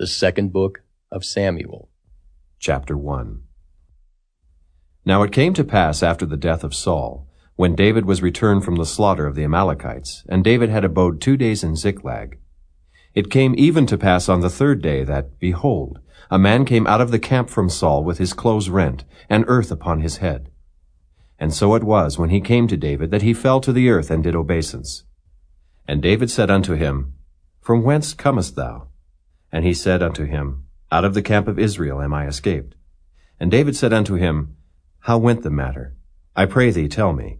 The second book of Samuel. Chapter 1 Now it came to pass after the death of Saul, when David was returned from the slaughter of the Amalekites, and David had abode two days in Ziklag. It came even to pass on the third day that, behold, a man came out of the camp from Saul with his clothes rent, and earth upon his head. And so it was, when he came to David, that he fell to the earth and did obeisance. And David said unto him, From whence comest thou? And he said unto him, Out of the camp of Israel am I escaped. And David said unto him, How went the matter? I pray thee, tell me.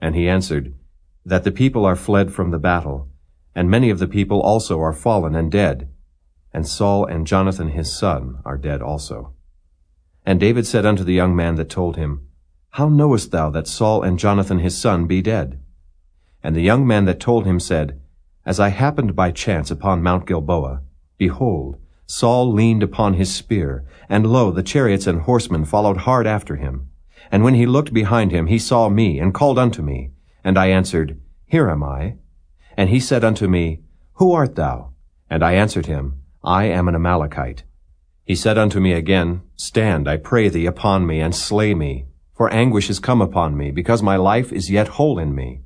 And he answered, That the people are fled from the battle, and many of the people also are fallen and dead, and Saul and Jonathan his son are dead also. And David said unto the young man that told him, How knowest thou that Saul and Jonathan his son be dead? And the young man that told him said, As I happened by chance upon Mount Gilboa, Behold, Saul leaned upon his spear, and lo, the chariots and horsemen followed hard after him. And when he looked behind him, he saw me, and called unto me. And I answered, Here am I. And he said unto me, Who art thou? And I answered him, I am an Amalekite. He said unto me again, Stand, I pray thee, upon me, and slay me, for anguish is come upon me, because my life is yet whole in me.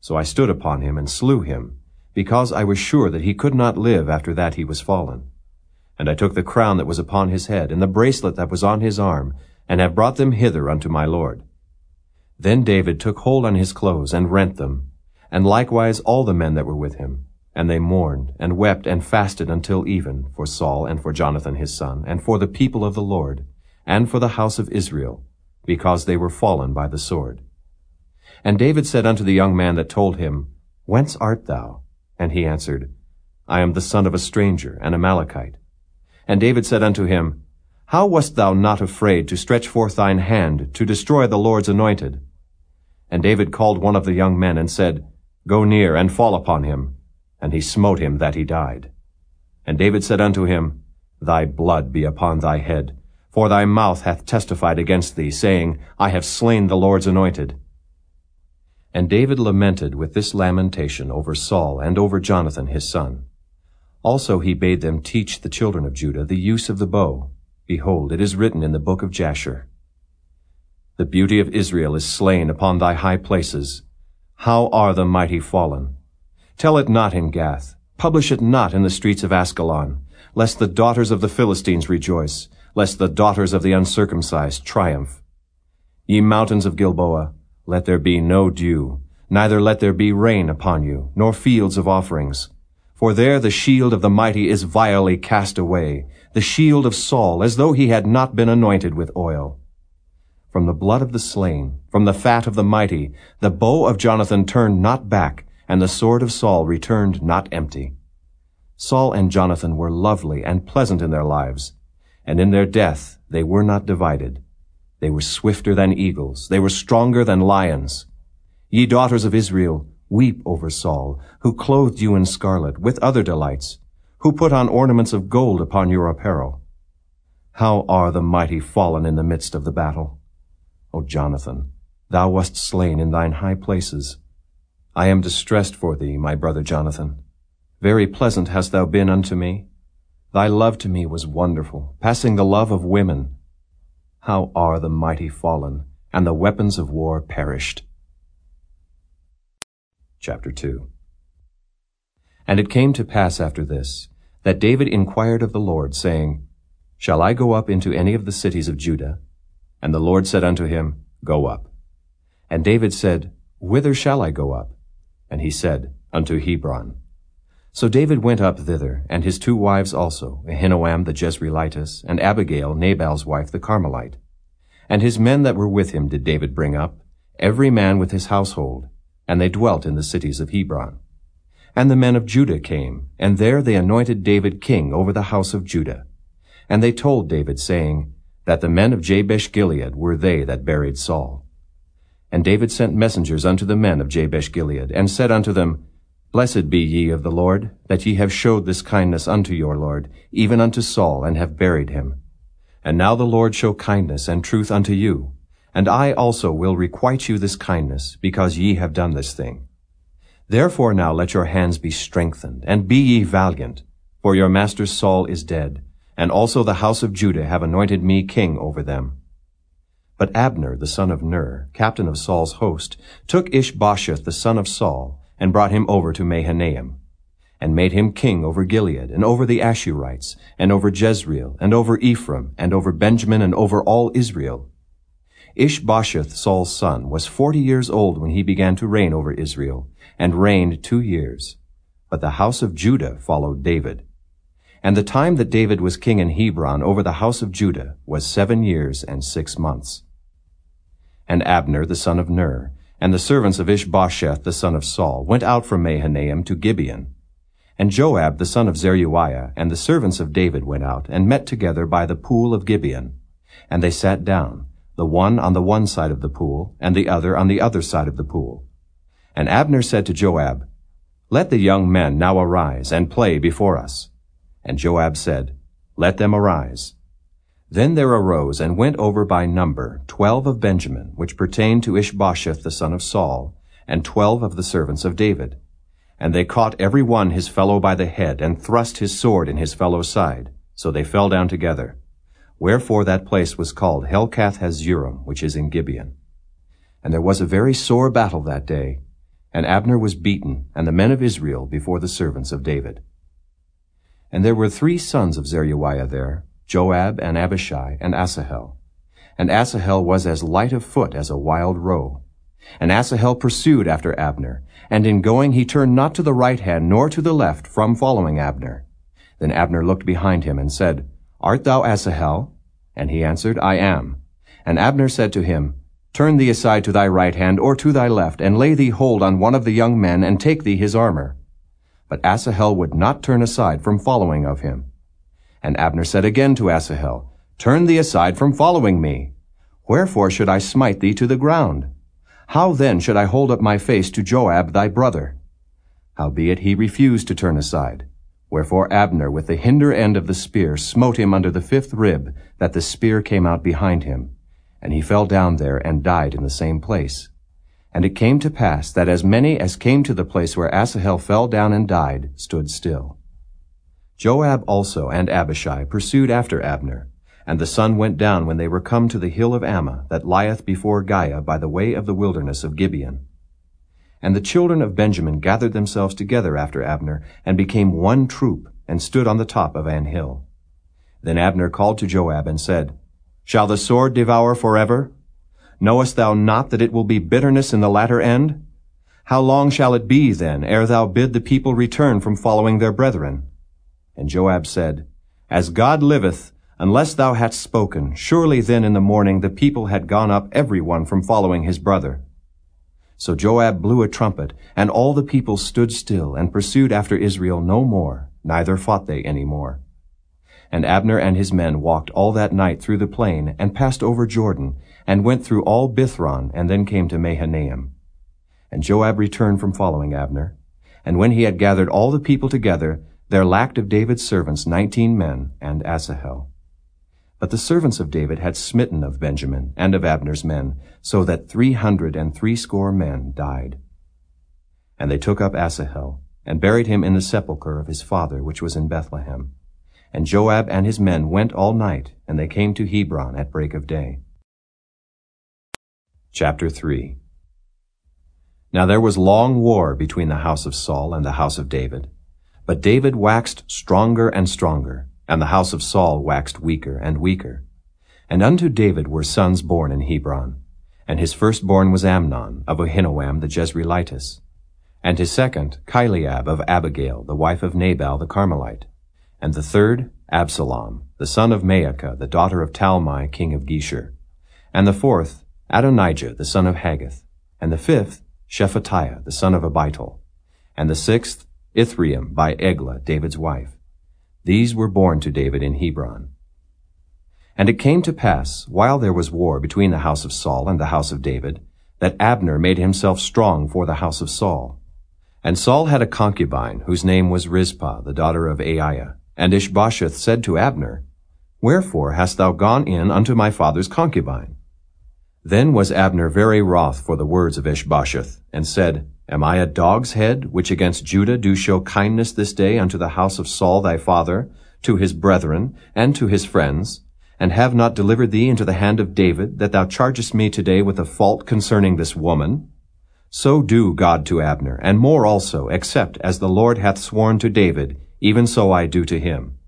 So I stood upon him, and slew him, because I was sure that he could not live after that he was fallen. And I took the crown that was upon his head, and the bracelet that was on his arm, and have brought them hither unto my Lord. Then David took hold on his clothes, and rent them, and likewise all the men that were with him. And they mourned, and wept, and fasted until even, for Saul, and for Jonathan his son, and for the people of the Lord, and for the house of Israel, because they were fallen by the sword. And David said unto the young man that told him, Whence art thou? And he answered, I am the son of a stranger, an Amalekite. And David said unto him, How wast thou not afraid to stretch forth thine hand to destroy the Lord's anointed? And David called one of the young men and said, Go near and fall upon him. And he smote him that he died. And David said unto him, Thy blood be upon thy head, for thy mouth hath testified against thee, saying, I have slain the Lord's anointed. And David lamented with this lamentation over Saul and over Jonathan his son. Also he bade them teach the children of Judah the use of the bow. Behold, it is written in the book of Jasher. The beauty of Israel is slain upon thy high places. How are the mighty fallen? Tell it not in Gath. Publish it not in the streets of Askelon, lest the daughters of the Philistines rejoice, lest the daughters of the uncircumcised triumph. Ye mountains of Gilboa, let there be no dew, neither let there be rain upon you, nor fields of offerings. For there the shield of the mighty is vilely cast away, the shield of Saul, as though he had not been anointed with oil. From the blood of the slain, from the fat of the mighty, the bow of Jonathan turned not back, and the sword of Saul returned not empty. Saul and Jonathan were lovely and pleasant in their lives, and in their death they were not divided. They were swifter than eagles. They were stronger than lions. Ye daughters of Israel, weep over Saul, who clothed you in scarlet, with other delights, who put on ornaments of gold upon your apparel. How are the mighty fallen in the midst of the battle? O Jonathan, thou wast slain in thine high places. I am distressed for thee, my brother Jonathan. Very pleasant hast thou been unto me. Thy love to me was wonderful, passing the love of women. How are the mighty fallen, and the weapons of war perished. Chapter 2 And it came to pass after this, that David inquired of the Lord, saying, Shall I go up into any of the cities of Judah? And the Lord said unto him, Go up. And David said, Whither shall I go up? And he said, Unto Hebron. So David went up thither, and his two wives also, Ahinoam the Jezreelitess, and Abigail, Nabal's wife, the Carmelite. And his men that were with him did David bring up, every man with his household, and they dwelt in the cities of Hebron. And the men of Judah came, and there they anointed David king over the house of Judah. And they told David, saying, That the men of Jabesh Gilead were they that buried Saul. And David sent messengers unto the men of Jabesh Gilead, and said unto them, Blessed be ye of the Lord, that ye have showed this kindness unto your Lord, even unto Saul, and have buried him. And now the Lord show kindness and truth unto you, and I also will requite you this kindness, because ye have done this thing. Therefore now let your hands be strengthened, and be ye valiant. For your master Saul is dead, and also the house of Judah have anointed me king over them. But Abner, the son of Ner, captain of Saul's host, took Ishbosheth the son of Saul, and brought him over to Mahanaim, and made him king over Gilead, and over the Ashurites, and over Jezreel, and over Ephraim, and over Benjamin, and over all Israel. Ishbosheth, Saul's son, was forty years old when he began to reign over Israel, and reigned two years. But the house of Judah followed David. And the time that David was king in Hebron over the house of Judah was seven years and six months. And Abner, the son of Ner, and the servants of Ishbosheth, the son of Saul, went out from Mahanaim to Gibeon. And Joab, the son of Zeruiah, and the servants of David went out, and met together by the pool of Gibeon. And they sat down, the one on the one side of the pool, and the other on the other side of the pool. And Abner said to Joab, Let the young men now arise, and play before us. And Joab said, Let them arise. Then there arose and went over by number twelve of Benjamin, which pertained to Ishbosheth the son of Saul, and twelve of the servants of David. And they caught every one his fellow by the head, and thrust his sword in his fellow's side. So they fell down together. Wherefore that place was called Helkath Hazurim, which is in Gibeon. And there was a very sore battle that day, and Abner was beaten, and the men of Israel before the servants of David. And there were three sons of Zeruiah there, Joab and Abishai and Asahel. And Asahel was as light of foot as a wild roe. And Asahel pursued after Abner, and in going he turned not to the right hand nor to the left from following Abner. Then Abner looked behind him and said, Art thou Asahel? And he answered, I am. And Abner said to him, Turn thee aside to thy right hand or to thy left, and lay thee hold on one of the young men, and take thee his armor. But Asahel would not turn aside from following of him. And Abner said again to Asahel, Turn thee aside from following me. Wherefore should I smite thee to the ground? How then should I hold up my face to Joab thy brother? Howbeit he refused to turn aside. Wherefore Abner with the hinder end of the spear smote him under the fifth rib, that the spear came out behind him. And he fell down there and died in the same place. And it came to pass that as many as came to the place where Asahel fell down and died stood still. Joab also and Abishai pursued after Abner, and the sun went down when they were come to the hill of Ammah that lieth before Giah by the way of the wilderness of Gibeon. And the children of Benjamin gathered themselves together after Abner, and became one troop, and stood on the top of an hill. Then Abner called to Joab and said, Shall the sword devour forever? Knowest thou not that it will be bitterness in the latter end? How long shall it be, then, ere thou bid the people return from following their brethren? And Joab said, As God liveth, unless thou hadst spoken, surely then in the morning the people had gone up every one from following his brother. So Joab blew a trumpet, and all the people stood still, and pursued after Israel no more, neither fought they any more. And Abner and his men walked all that night through the plain, and passed over Jordan, and went through all Bithron, and then came to Mahanaim. And Joab returned from following Abner. And when he had gathered all the people together, there lacked of David's servants nineteen men, and Asahel. But the servants of David had smitten of Benjamin and of Abner's men, so that three hundred and threescore men died. And they took up Asahel, and buried him in the sepulchre of his father, which was in Bethlehem. And Joab and his men went all night, and they came to Hebron at break of day. Chapter 3 Now there was long war between the house of Saul and the house of David. But David waxed stronger and stronger, and the house of Saul waxed weaker and weaker. And unto David were sons born in Hebron. And his firstborn was Amnon, of Ahinoam the Jezreelitess. And his second, Chileab of Abigail, the wife of Nabal the Carmelite. And the third, Absalom, the son of Maacah, the daughter of Talmai, king of Geshur. And the fourth, Adonijah, the son of Haggith. And the fifth, Shephatiah, the son of Abital. And the sixth, Ithream by Eglah, David's wife. These were born to David in Hebron. And it came to pass, while there was war between the house of Saul and the house of David, that Abner made himself strong for the house of Saul. And Saul had a concubine, whose name was Rizpah, the daughter of Aiah. And Ishbosheth said to Abner, Wherefore hast thou gone in unto my father's concubine? Then was Abner very wroth for the words of Ishbosheth, and said, Am I a dog's head, which against Judah do show kindness this day unto the house of Saul thy father, to his brethren, and to his friends, and have not delivered thee into the hand of David, that thou chargest me today with a fault concerning this woman? So do God to Abner, and more also, except as the Lord hath sworn to David, even so I do to him,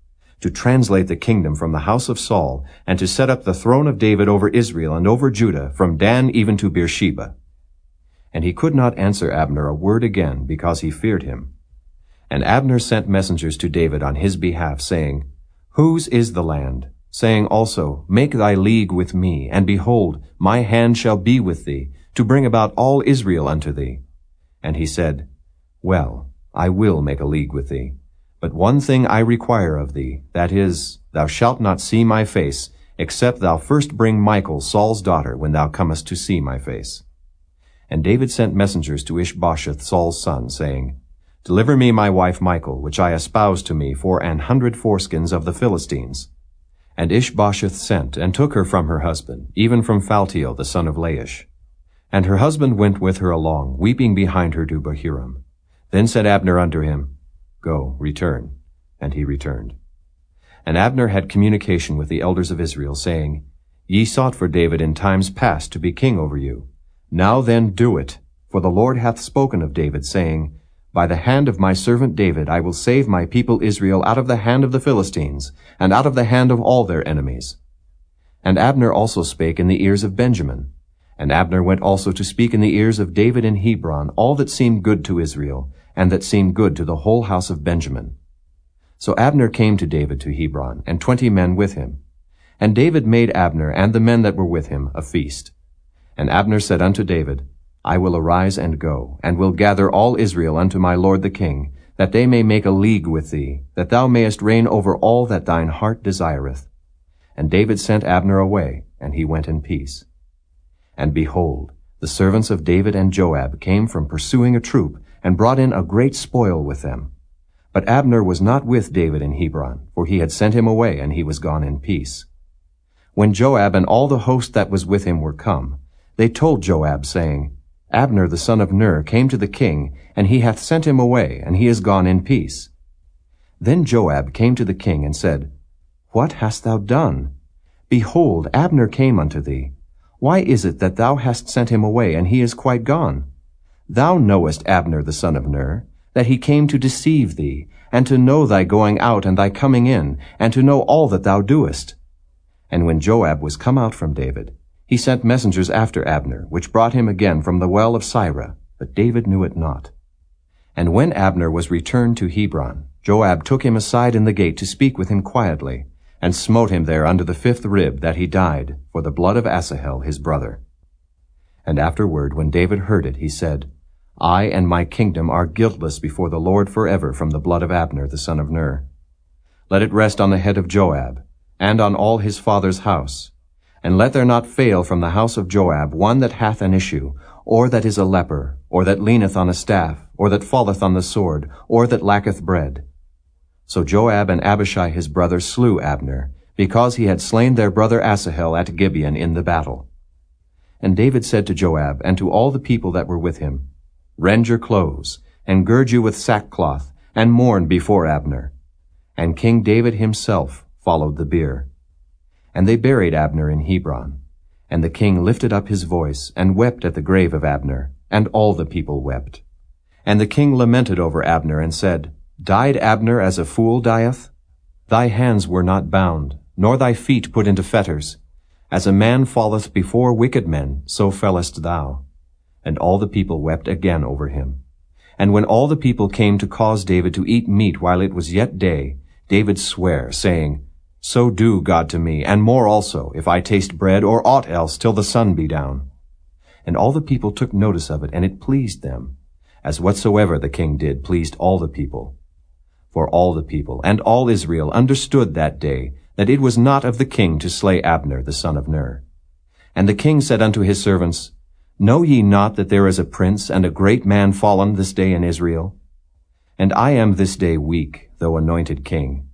to translate the kingdom from the house of Saul, and to set up the throne of David over Israel and over Judah, from Dan even to Beersheba. And he could not answer Abner a word again, because he feared him. And Abner sent messengers to David on his behalf, saying, Whose is the land? saying also, Make thy league with me, and behold, my hand shall be with thee, to bring about all Israel unto thee. And he said, Well, I will make a league with thee. But one thing I require of thee, that is, thou shalt not see my face, except thou first bring Michal, Saul's daughter, when thou comest to see my face. And David sent messengers to Ishbosheth, Saul's son, saying, Deliver me my wife Michal, which I espoused to me for an hundred foreskins of the Philistines. And Ishbosheth sent, and took her from her husband, even from Phaltiel the son of Laish. And her husband went with her along, weeping behind her to Bahurim. Then said Abner unto him, Go, return. And he returned. And Abner had communication with the elders of Israel, saying, Ye sought for David in times past to be king over you. Now then do it, for the Lord hath spoken of David, saying, by the hand of my servant David I will save my people Israel out of the hand of the Philistines, and out of the hand of all their enemies. And Abner also spake in the ears of Benjamin. And Abner went also to speak in the ears of David in Hebron all that seemed good to Israel, and that seemed good to the whole house of Benjamin. So Abner came to David to Hebron, and twenty men with him. And David made Abner and the men that were with him a feast. And Abner said unto David, I will arise and go, and will gather all Israel unto my lord the king, that they may make a league with thee, that thou mayest reign over all that thine heart desireth. And David sent Abner away, and he went in peace. And behold, the servants of David and Joab came from pursuing a troop, and brought in a great spoil with them. But Abner was not with David in Hebron, for he had sent him away, and he was gone in peace. When Joab and all the host that was with him were come, they told Joab, saying, Abner the son of Ner came to the king, and he hath sent him away, and he is gone in peace. Then Joab came to the king and said, What hast thou done? Behold, Abner came unto thee. Why is it that thou hast sent him away, and he is quite gone? Thou knowest Abner the son of Ner, that he came to deceive thee, and to know thy going out and thy coming in, and to know all that thou doest. And when Joab was come out from David, he sent messengers after Abner, which brought him again from the well of Sirah, but David knew it not. And when Abner was returned to Hebron, Joab took him aside in the gate to speak with him quietly, and smote him there under the fifth rib, that he died, for the blood of Asahel his brother. And afterward, when David heard it, he said, I and my kingdom are guiltless before the Lord forever from the blood of Abner the son of Ner. Let it rest on the head of Joab, and on all his father's house, and let there not fail from the house of Joab one that hath an issue, or that is a leper, or that leaneth on a staff, or that falleth on the sword, or that lacketh bread. So Joab and Abishai his brother slew Abner, because he had slain their brother Asahel at Gibeon in the battle. And David said to Joab and to all the people that were with him, Rend your clothes, and gird you with sackcloth, and mourn before Abner. And King David himself followed the bier. And they buried Abner in Hebron. And the king lifted up his voice, and wept at the grave of Abner, and all the people wept. And the king lamented over Abner, and said, Died Abner as a fool dieth? Thy hands were not bound, nor thy feet put into fetters. As a man falleth before wicked men, so fellest thou. And all the people wept again over him. And when all the people came to cause David to eat meat while it was yet day, David sware, saying, so do God to me, and more also, if I taste bread or aught else till the sun be down. And all the people took notice of it, and it pleased them, as whatsoever the king did pleased all the people. For all the people and all Israel understood that day that it was not of the king to slay Abner the son of Ner. And the king said unto his servants, Know ye not that there is a prince and a great man fallen this day in Israel? And I am this day weak, though anointed king.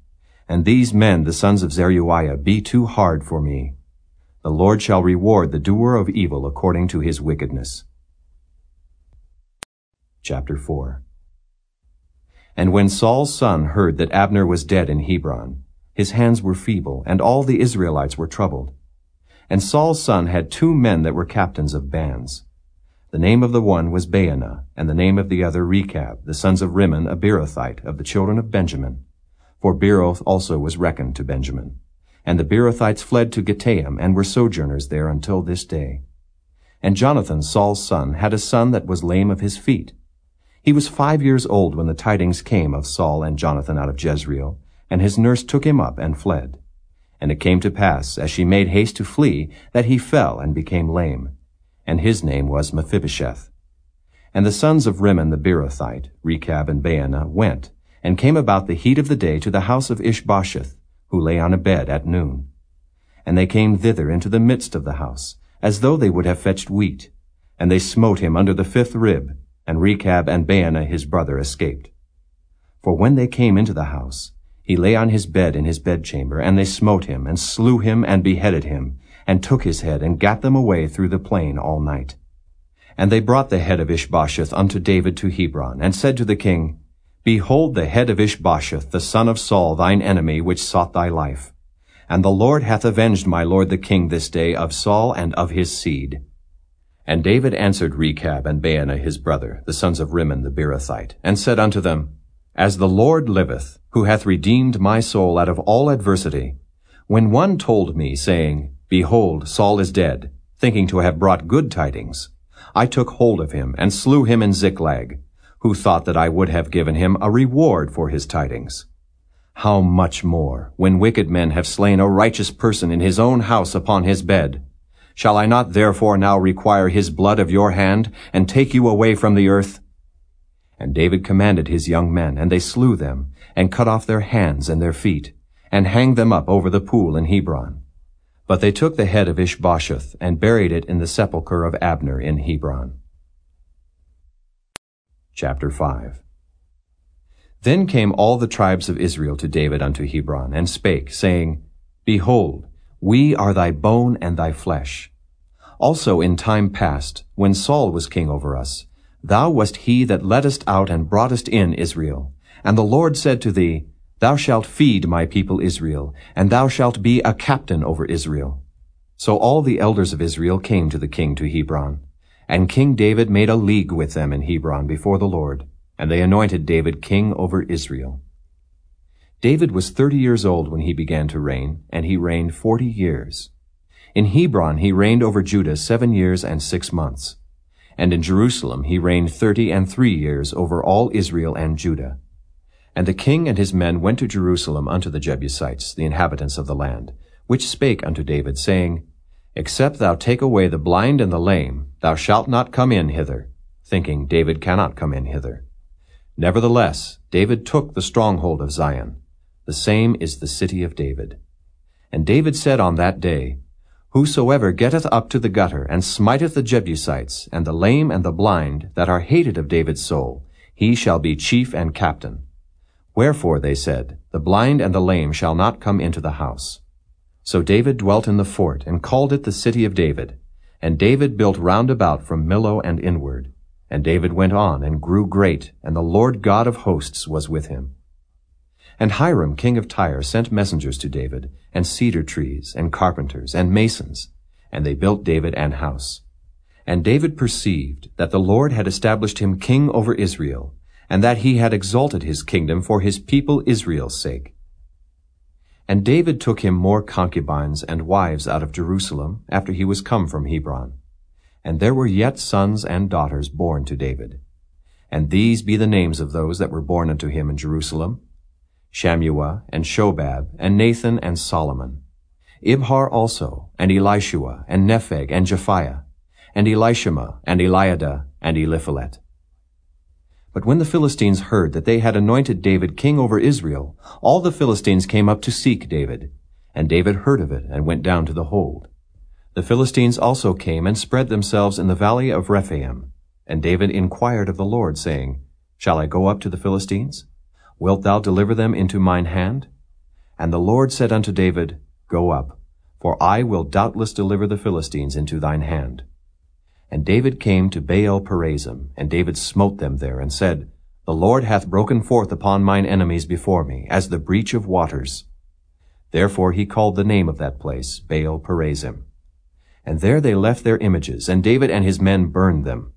And these men, the sons of Zeruiah, be too hard for me. The Lord shall reward the doer of evil according to his wickedness. Chapter 4 And when Saul's son heard that Abner was dead in Hebron, his hands were feeble, and all the Israelites were troubled. And Saul's son had two men that were captains of bands. The name of the one was Baanah, and the name of the other Rechab, the sons of Rimmon, a Beerothite, of the children of Benjamin. For Beeroth also was reckoned to Benjamin. And the Beerothites fled to Gittaim, and were sojourners there until this day. And Jonathan, Saul's son, had a son that was lame of his feet. He was five years old when the tidings came of Saul and Jonathan out of Jezreel, and his nurse took him up and fled. And it came to pass, as she made haste to flee, that he fell and became lame and his name was Mephibosheth. And the sons of Rimmon the Beerothite, Rechab and Baanah, went, and came about the heat of the day to the house of Ishbosheth, who lay on a bed at noon. And they came thither into the midst of the house, as though they would have fetched wheat. And they smote him under the fifth rib, and Rechab and Baanah his brother escaped. For when they came into the house, he lay on his bed in his bedchamber, and they smote him, and slew him, and beheaded him, and took his head, and gat them away through the plain all night. And they brought the head of Ishbosheth unto David to Hebron, and said to the king, Behold the head of Ishbosheth, the son of Saul, thine enemy, which sought thy life. And the Lord hath avenged my lord the king this day of Saul and of his seed. And David answered Rechab and Baanah his brother, the sons of Rimmon the Beerothite, and said unto them, As the Lord liveth, who hath redeemed my soul out of all adversity, when one told me, saying, Behold, Saul is dead, thinking to have brought good tidings. I took hold of him and slew him in Ziklag, who thought that I would have given him a reward for his tidings. How much more, when wicked men have slain a righteous person in his own house upon his bed? Shall I not therefore now require his blood of your hand, and take you away from the earth? And David commanded his young men, and they slew them, and cut off their hands and their feet, and hanged them up over the pool in Hebron. But they took the head of Ishbosheth and buried it in the sepulchre of Abner in Hebron. Chapter 5 Then came all the tribes of Israel to David unto Hebron, and spake, saying, Behold, we are thy bone and thy flesh. Also in time past, when Saul was king over us, thou wast he that leddest out and broughtest in Israel. And the Lord said to thee, Thou shalt feed my people Israel, and thou shalt be a captain over Israel. So all the elders of Israel came to the king to Hebron. And King David made a league with them in Hebron before the Lord, and they anointed David king over Israel. David was thirty years old when he began to reign, and he reigned forty years. In Hebron he reigned over Judah seven years and six months. And in Jerusalem he reigned thirty and three years over all Israel and Judah. And the king and his men went to Jerusalem unto the Jebusites, the inhabitants of the land, which spake unto David, saying, Except thou take away the blind and the lame, thou shalt not come in hither, thinking David cannot come in hither. Nevertheless, David took the stronghold of Zion. The same is the city of David. And David said on that day, Whosoever getteth up to the gutter, and smiteth the Jebusites, and the lame and the blind, that are hated of David's soul, he shall be chief and captain. Wherefore, they said, the blind and the lame shall not come into the house. So David dwelt in the fort, and called it the city of David. And David built round about from Millo and inward. And David went on, and grew great, and the Lord God of hosts was with him. And Hiram king of Tyre sent messengers to David, and cedar trees, and carpenters, and masons, and they built David an house. And David perceived that the Lord had established him king over Israel, and that he had exalted his kingdom for his people Israel's sake. And David took him more concubines and wives out of Jerusalem after he was come from Hebron. And there were yet sons and daughters born to David. And these be the names of those that were born unto him in Jerusalem, Shammua, and Shobab, and Nathan, and Solomon. Ibhar also, and Elishua, and Nepheg, and Japhia, and Elishama, and Eliada, and Eliphalet. But when the Philistines heard that they had anointed David king over Israel, all the Philistines came up to seek David. And David heard of it and went down to the hold. The Philistines also came and spread themselves in the valley of Rephaim. And David inquired of the Lord, saying, Shall I go up to the Philistines? Wilt thou deliver them into mine hand? And the Lord said unto David, Go up, for I will doubtless deliver the Philistines into thine hand. And David came to Baal Perazim, and David smote them there, and said, The Lord hath broken forth upon mine enemies before me, as the breach of waters. Therefore he called the name of that place Baal Perazim. And there they left their images, and David and his men burned them.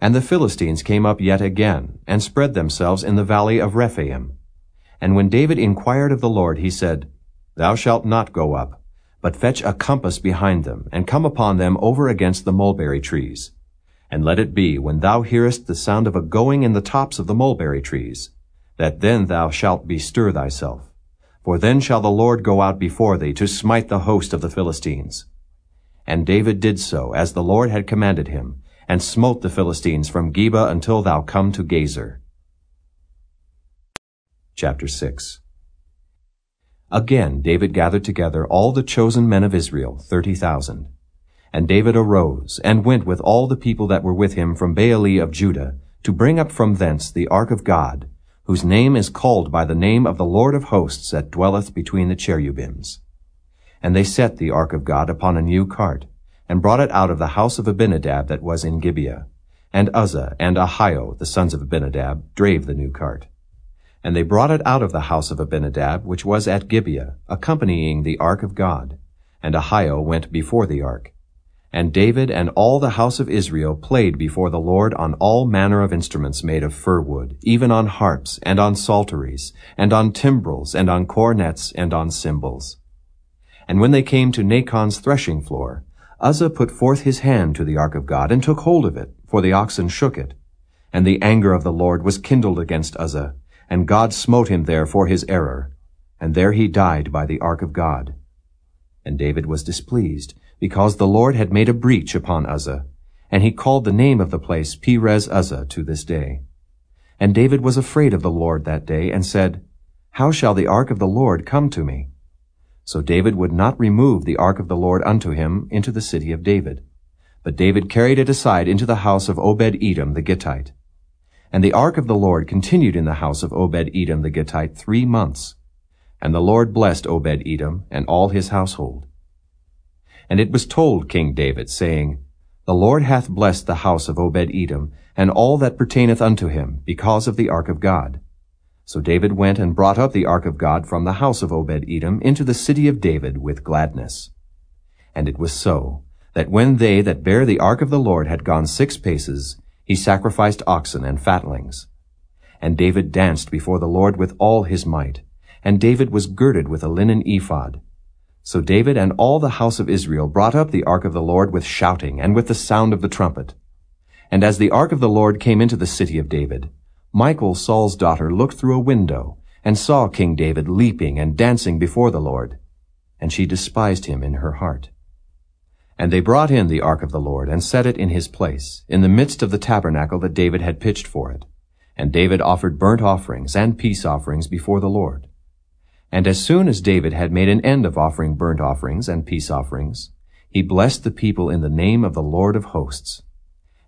And the Philistines came up yet again, and spread themselves in the valley of Rephaim. And when David inquired of the Lord, he said, Thou shalt not go up, but fetch a compass behind them, and come upon them over against the mulberry trees. And let it be, when thou hearest the sound of a going in the tops of the mulberry trees, that then thou shalt bestir thyself. For then shall the Lord go out before thee to smite the host of the Philistines. And David did so, as the Lord had commanded him, and smote the Philistines from Geba until thou come to Gazer. Chapter 6 Again David gathered together all the chosen men of Israel, thirty thousand. And David arose, and went with all the people that were with him from Baale of Judah, to bring up from thence the ark of God, whose name is called by the name of the Lord of hosts that dwelleth between the cherubims. And they set the ark of God upon a new cart, and brought it out of the house of Abinadab that was in Gibeah. And Uzzah and Ahio, the sons of Abinadab, drave the new cart. And they brought it out of the house of Abinadab, which was at Gibeah, accompanying the ark of God. And Ahio went before the ark. And David and all the house of Israel played before the Lord on all manner of instruments made of fir wood, even on harps, and on psalteries, and on timbrels, and on cornets, and on cymbals. And when they came to Nachon's threshing floor, Uzzah put forth his hand to the ark of God, and took hold of it, for the oxen shook it. And the anger of the Lord was kindled against Uzzah, and God smote him there for his error, and there he died by the ark of God. And David was displeased, because the Lord had made a breach upon Uzzah, and he called the name of the place Perez Uzzah to this day. And David was afraid of the Lord that day, and said, How shall the ark of the Lord come to me? So David would not remove the ark of the Lord unto him into the city of David. But David carried it aside into the house of Obed-Edom the Gittite. And the ark of the Lord continued in the house of Obed-Edom the Gittite three months. And the Lord blessed Obed-Edom and all his household. And it was told King David, saying, The Lord hath blessed the house of Obed-Edom, and all that pertaineth unto him, because of the ark of God. So David went and brought up the ark of God from the house of Obed-Edom into the city of David with gladness. And it was so, that when they that bare the ark of the Lord had gone six paces, he sacrificed oxen and fatlings. And David danced before the Lord with all his might. And David was girded with a linen ephod. So David and all the house of Israel brought up the ark of the Lord with shouting and with the sound of the trumpet. And as the ark of the Lord came into the city of David, Michal, Saul's daughter, looked through a window and saw King David leaping and dancing before the Lord. And she despised him in her heart. And they brought in the ark of the Lord, and set it in his place, in the midst of the tabernacle that David had pitched for it. And David offered burnt offerings and peace offerings before the Lord. And as soon as David had made an end of offering burnt offerings and peace offerings, he blessed the people in the name of the Lord of hosts.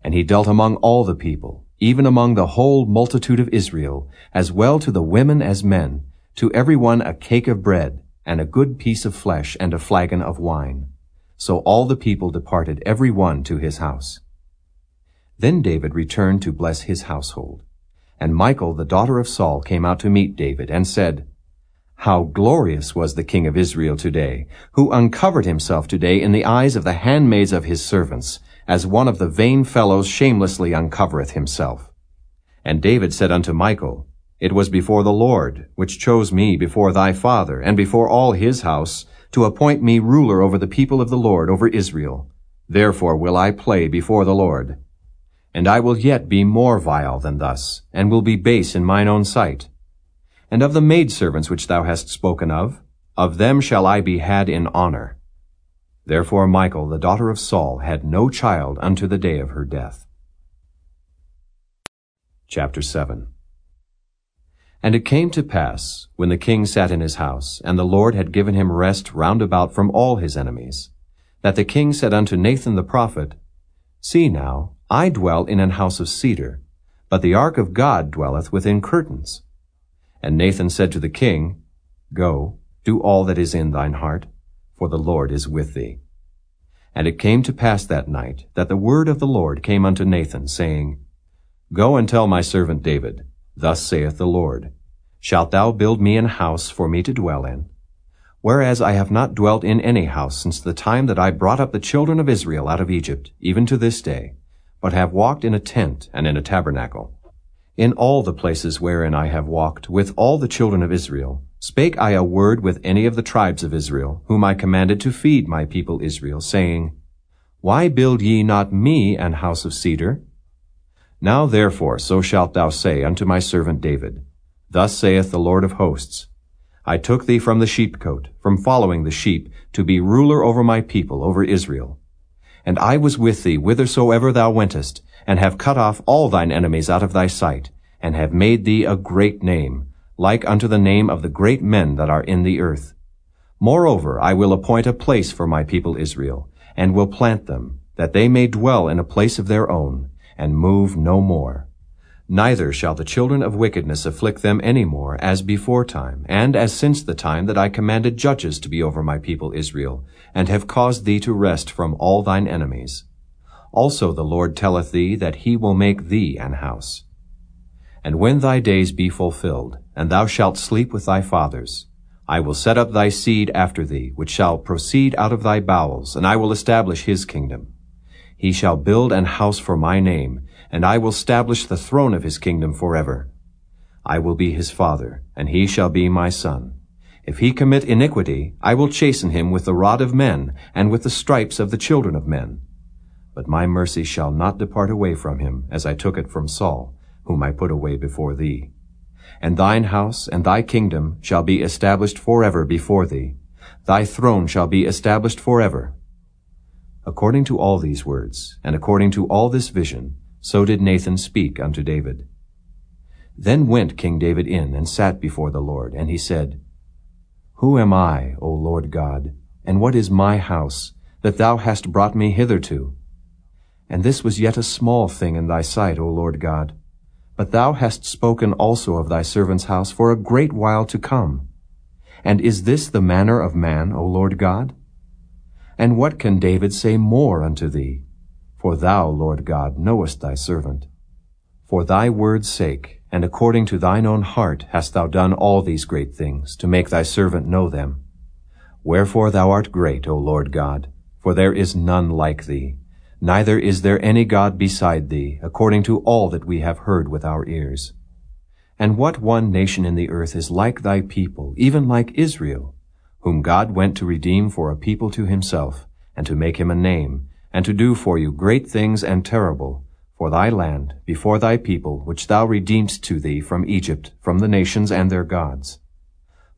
And he dealt among all the people, even among the whole multitude of Israel, as well to the women as men, to every one a cake of bread, and a good piece of flesh, and a flagon of wine. So all the people departed every one to his house. Then David returned to bless his household. And Michal, the daughter of Saul, came out to meet David, and said, How glorious was the king of Israel today, who uncovered himself today in the eyes of the handmaids of his servants, as one of the vain fellows shamelessly uncovereth himself. And David said unto Michal, It was before the Lord, which chose me before thy father, and before all his house, to appoint me ruler over the people of the Lord, over Israel. Therefore will I play before the Lord. And I will yet be more vile than thus, and will be base in mine own sight. And of the maidservants which thou hast spoken of, of them shall I be had in honor. Therefore Michal, the daughter of Saul, had no child unto the day of her death. Chapter 7 and it came to pass, when the king sat in his house, and the Lord had given him rest round about from all his enemies, that the king said unto Nathan the prophet, See now, I dwell in an house of cedar, but the ark of God dwelleth within curtains. And Nathan said to the king, Go, do all that is in thine heart, for the Lord is with thee. And it came to pass that night that the word of the Lord came unto Nathan, saying, Go and tell my servant David, Thus saith the Lord, Shalt thou build me an house for me to dwell in? Whereas I have not dwelt in any house since the time that I brought up the children of Israel out of Egypt, even to this day, but have walked in a tent and in a tabernacle. In all the places wherein I have walked with all the children of Israel, spake I a word with any of the tribes of Israel, whom I commanded to feed my people Israel, saying, Why build ye not me an house of cedar? Now therefore so shalt thou say unto my servant David, Thus saith the Lord of hosts, I took thee from the sheepcote, from following the sheep, to be ruler over my people, over Israel. And I was with thee whithersoever thou wentest, and have cut off all thine enemies out of thy sight, and have made thee a great name, like unto the name of the great men that are in the earth. Moreover, I will appoint a place for my people Israel, and will plant them, that they may dwell in a place of their own, and move no more. Neither shall the children of wickedness afflict them any more, as before time, and as since the time that I commanded judges to be over my people Israel, and have caused thee to rest from all thine enemies. Also the Lord telleth thee that he will make thee an house. And when thy days be fulfilled, and thou shalt sleep with thy fathers, I will set up thy seed after thee, which shall proceed out of thy bowels, and I will establish his kingdom. He shall build an house for my name, and I will establish the throne of his kingdom forever. I will be his father, and he shall be my son. If he commit iniquity, I will chasten him with the rod of men, and with the stripes of the children of men. But my mercy shall not depart away from him, as I took it from Saul, whom I put away before thee. And thine house and thy kingdom shall be established forever before thee. Thy throne shall be established forever. According to all these words, and according to all this vision, so did Nathan speak unto David. Then went King David in and sat before the Lord, and he said, Who am I, O Lord God, and what is my house, that thou hast brought me hitherto? And this was yet a small thing in thy sight, O Lord God. But thou hast spoken also of thy servant's house for a great while to come. And is this the manner of man, O Lord God? And what can David say more unto thee? For thou, Lord God, knowest thy servant. For thy word's sake, and according to thine own heart, hast thou done all these great things, to make thy servant know them. Wherefore thou art great, O Lord God, for there is none like thee, Neither is there any God beside thee, according to all that we have heard with our ears. And what one nation in the earth is like thy people, even like Israel, whom God went to redeem for a people to himself, and to make him a name, and to do for you great things and terrible, for thy land, before thy people, which thou redeemedst to thee from Egypt, from the nations and their gods.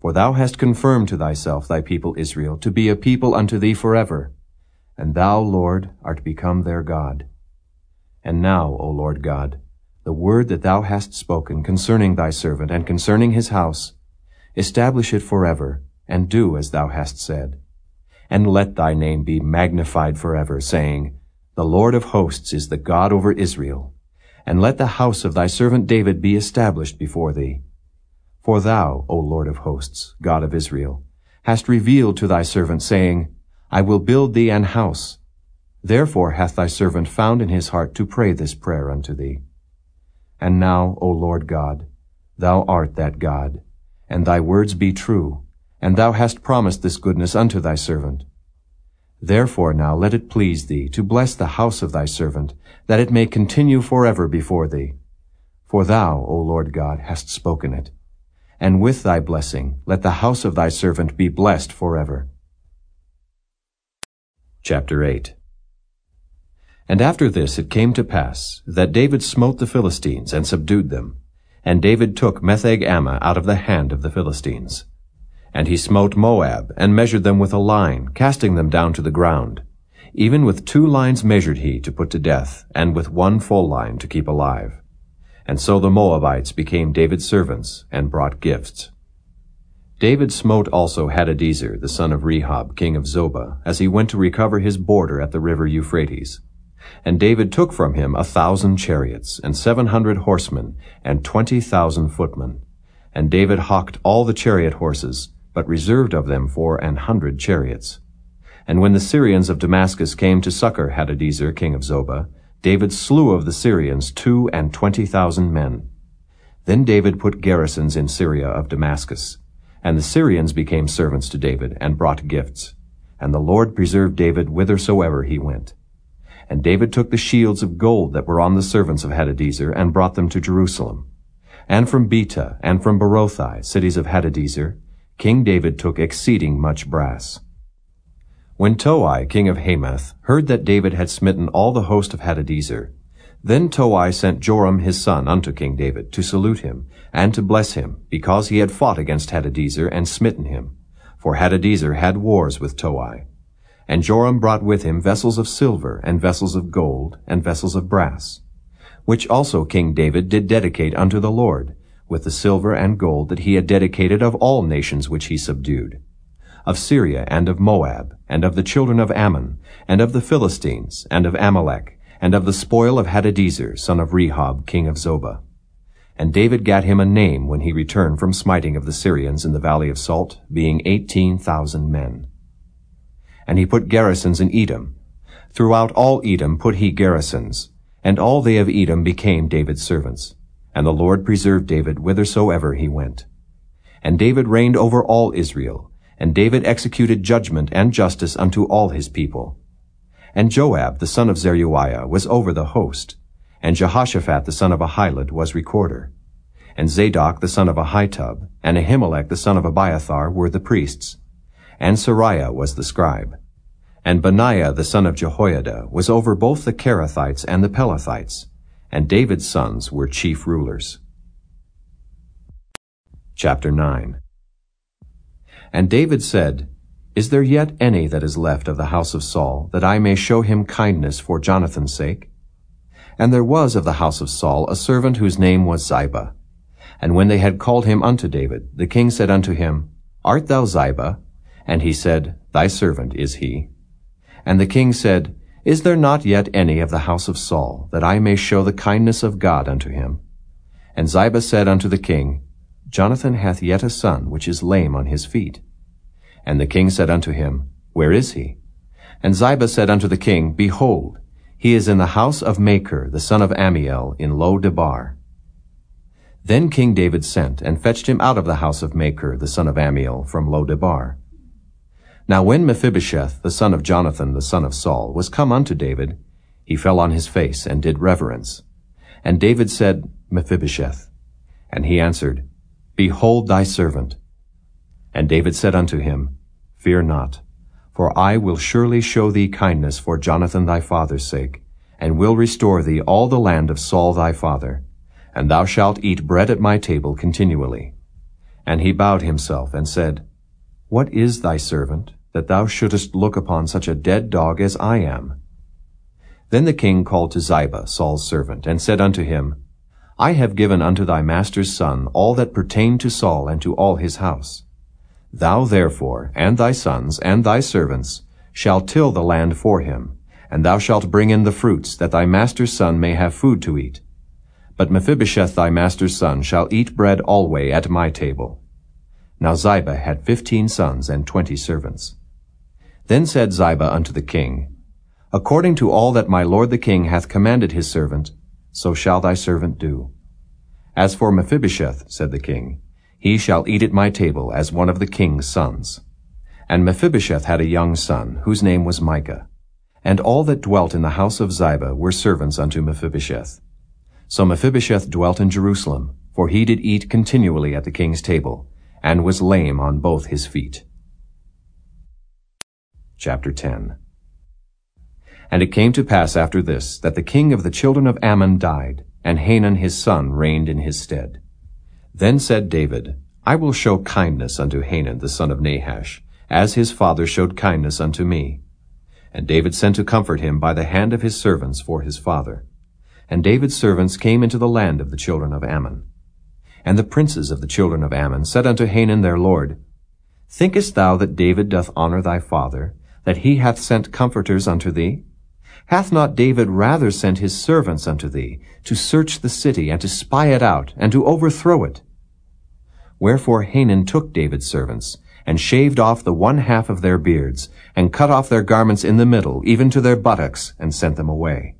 For thou hast confirmed to thyself thy people Israel, to be a people unto thee forever, and thou, Lord, art become their God. And now, O Lord God, the word that thou hast spoken concerning thy servant and concerning his house, establish it forever, and do as thou hast said. And let thy name be magnified forever, saying, The Lord of hosts is the God over Israel. And let the house of thy servant David be established before thee. For thou, O Lord of hosts, God of Israel, hast revealed to thy servant, saying, I will build thee an house. Therefore hath thy servant found in his heart to pray this prayer unto thee. And now, O Lord God, thou art that God, and thy words be true, and thou hast promised this goodness unto thy servant. Therefore now let it please thee to bless the house of thy servant, that it may continue forever before thee. For thou, O Lord God, hast spoken it. And with thy blessing let the house of thy servant be blessed forever. Chapter 8 And after this it came to pass that David smote the Philistines and subdued them. And David took Metheg-ammah out of the hand of the Philistines. And he smote Moab, and measured them with a line, casting them down to the ground. Even with two lines measured he to put to death, and with one full line to keep alive. And so the Moabites became David's servants, and brought gifts. David smote also Hadadezer, the son of Rehob, king of Zobah, as he went to recover his border at the river Euphrates. And David took from him a thousand chariots, and seven hundred horsemen, and twenty thousand footmen. And David houghed all the chariot horses, but reserved of them for an hundred chariots. And when the Syrians of Damascus came to succor Hadadezer, king of Zobah, David slew of the Syrians two and twenty thousand men. Then David put garrisons in Syria of Damascus. And the Syrians became servants to David, and brought gifts. And the Lord preserved David whithersoever he went. And David took the shields of gold that were on the servants of Hadadezer, and brought them to Jerusalem. And from Betah, and from Berothai, cities of Hadadezer, King David took exceeding much brass. When Toi, king of Hamath, heard that David had smitten all the host of Hadadezer, then Toi sent Joram his son unto King David to salute him, and to bless him, because he had fought against Hadadezer and smitten him. For Hadadezer had wars with Toi. And Joram brought with him vessels of silver, and vessels of gold, and vessels of brass, which also King David did dedicate unto the Lord, with the silver and gold that he had dedicated of all nations which he subdued of Syria and of Moab, and of the children of Ammon, and of the Philistines, and of Amalek, and of the spoil of Hadadezer, son of Rehob, king of Zobah. And David gat him a name when he returned from smiting of the Syrians in the valley of Salt, being eighteen thousand men. And he put garrisons in Edom. Throughout all Edom put he garrisons, and all they of Edom became David's servants. And the Lord preserved David whithersoever he went. And David reigned over all Israel, and David executed judgment and justice unto all his people. And Joab the son of Zeruiah was over the host, and Jehoshaphat the son of Ahilud was recorder. And Zadok the son of Ahitub, and Ahimelech the son of Abiathar were the priests. And Seraiah was the scribe. And Benaiah the son of Jehoiada was over both the Cherethites and the Pelethites, and David's sons were chief rulers. Chapter 9 and David said, Is there yet any that is left of the house of Saul, that I may show him kindness for Jonathan's sake? And there was of the house of Saul a servant whose name was Ziba. And when they had called him unto David, the king said unto him, Art thou Ziba? And he said, Thy servant is he. And the king said, Is there not yet any of the house of Saul, that I may show the kindness of God unto him? And Ziba said unto the king, Jonathan hath yet a son which is lame on his feet. And the king said unto him, Where is he? And Ziba said unto the king, Behold, he is in the house of Machir, the son of Ammiel, in Lo Debar. Then King David sent, and fetched him out of the house of Machir, the son of Ammiel, from Lo Debar. Now when Mephibosheth, the son of Jonathan, the son of Saul, was come unto David, he fell on his face, and did reverence. And David said, Mephibosheth. And he answered, Behold thy servant. And David said unto him, Fear not, for I will surely show thee kindness for Jonathan thy father's sake, and will restore thee all the land of Saul thy father, and thou shalt eat bread at my table continually. And he bowed himself and said, What is thy servant, that thou shouldest look upon such a dead dog as I am? Then the king called to Ziba, Saul's servant, and said unto him, I have given unto thy master's son all that pertained to Saul and to all his house. Thou therefore, and thy sons, and thy servants, shall till the land for him, and thou shalt bring in the fruits, that thy master's son may have food to eat. But Mephibosheth thy master's son shall eat bread alway at my table. Now Ziba had fifteen sons and twenty servants. Then said Ziba unto the king, According to all that my lord the king hath commanded his servant, so shall thy servant do. As for Mephibosheth, said the king, he shall eat at my table as one of the king's sons. And Mephibosheth had a young son, whose name was Micah. And all that dwelt in the house of Ziba were servants unto Mephibosheth. So Mephibosheth dwelt in Jerusalem, for he did eat continually at the king's table, and was lame on both his feet. Chapter 10 and it came to pass after this, that the king of the children of Ammon died, and Hanun his son reigned in his stead. Then said David, I will show kindness unto Hanun the son of Nahash, as his father showed kindness unto me. And David sent to comfort him by the hand of his servants for his father. And David's servants came into the land of the children of Ammon. And the princes of the children of Ammon said unto Hanun their lord, Thinkest thou that David doth honor thy father, that he hath sent comforters unto thee? Hath not David rather sent his servants unto thee, to search the city, and to spy it out, and to overthrow it? Wherefore Hanun took David's servants, and shaved off the one half of their beards, and cut off their garments in the middle, even to their buttocks, and sent them away.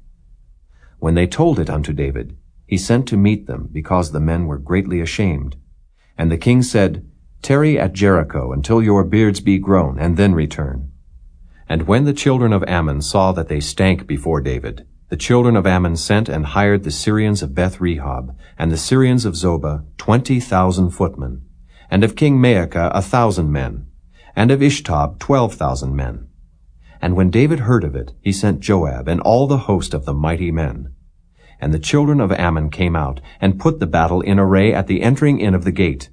When they told it unto David, he sent to meet them, because the men were greatly ashamed. And the king said, Tarry at Jericho until your beards be grown, and then return. And when the children of Ammon saw that they stank before David, the children of Ammon sent and hired the Syrians of Beth Rehob, and the Syrians of Zobah, twenty thousand footmen, and of King Maacah a thousand men, and of Ishtob twelve thousand men. And when David heard of it, he sent Joab and all the host of the mighty men. And the children of Ammon came out, and put the battle in array at the entering in of the gate.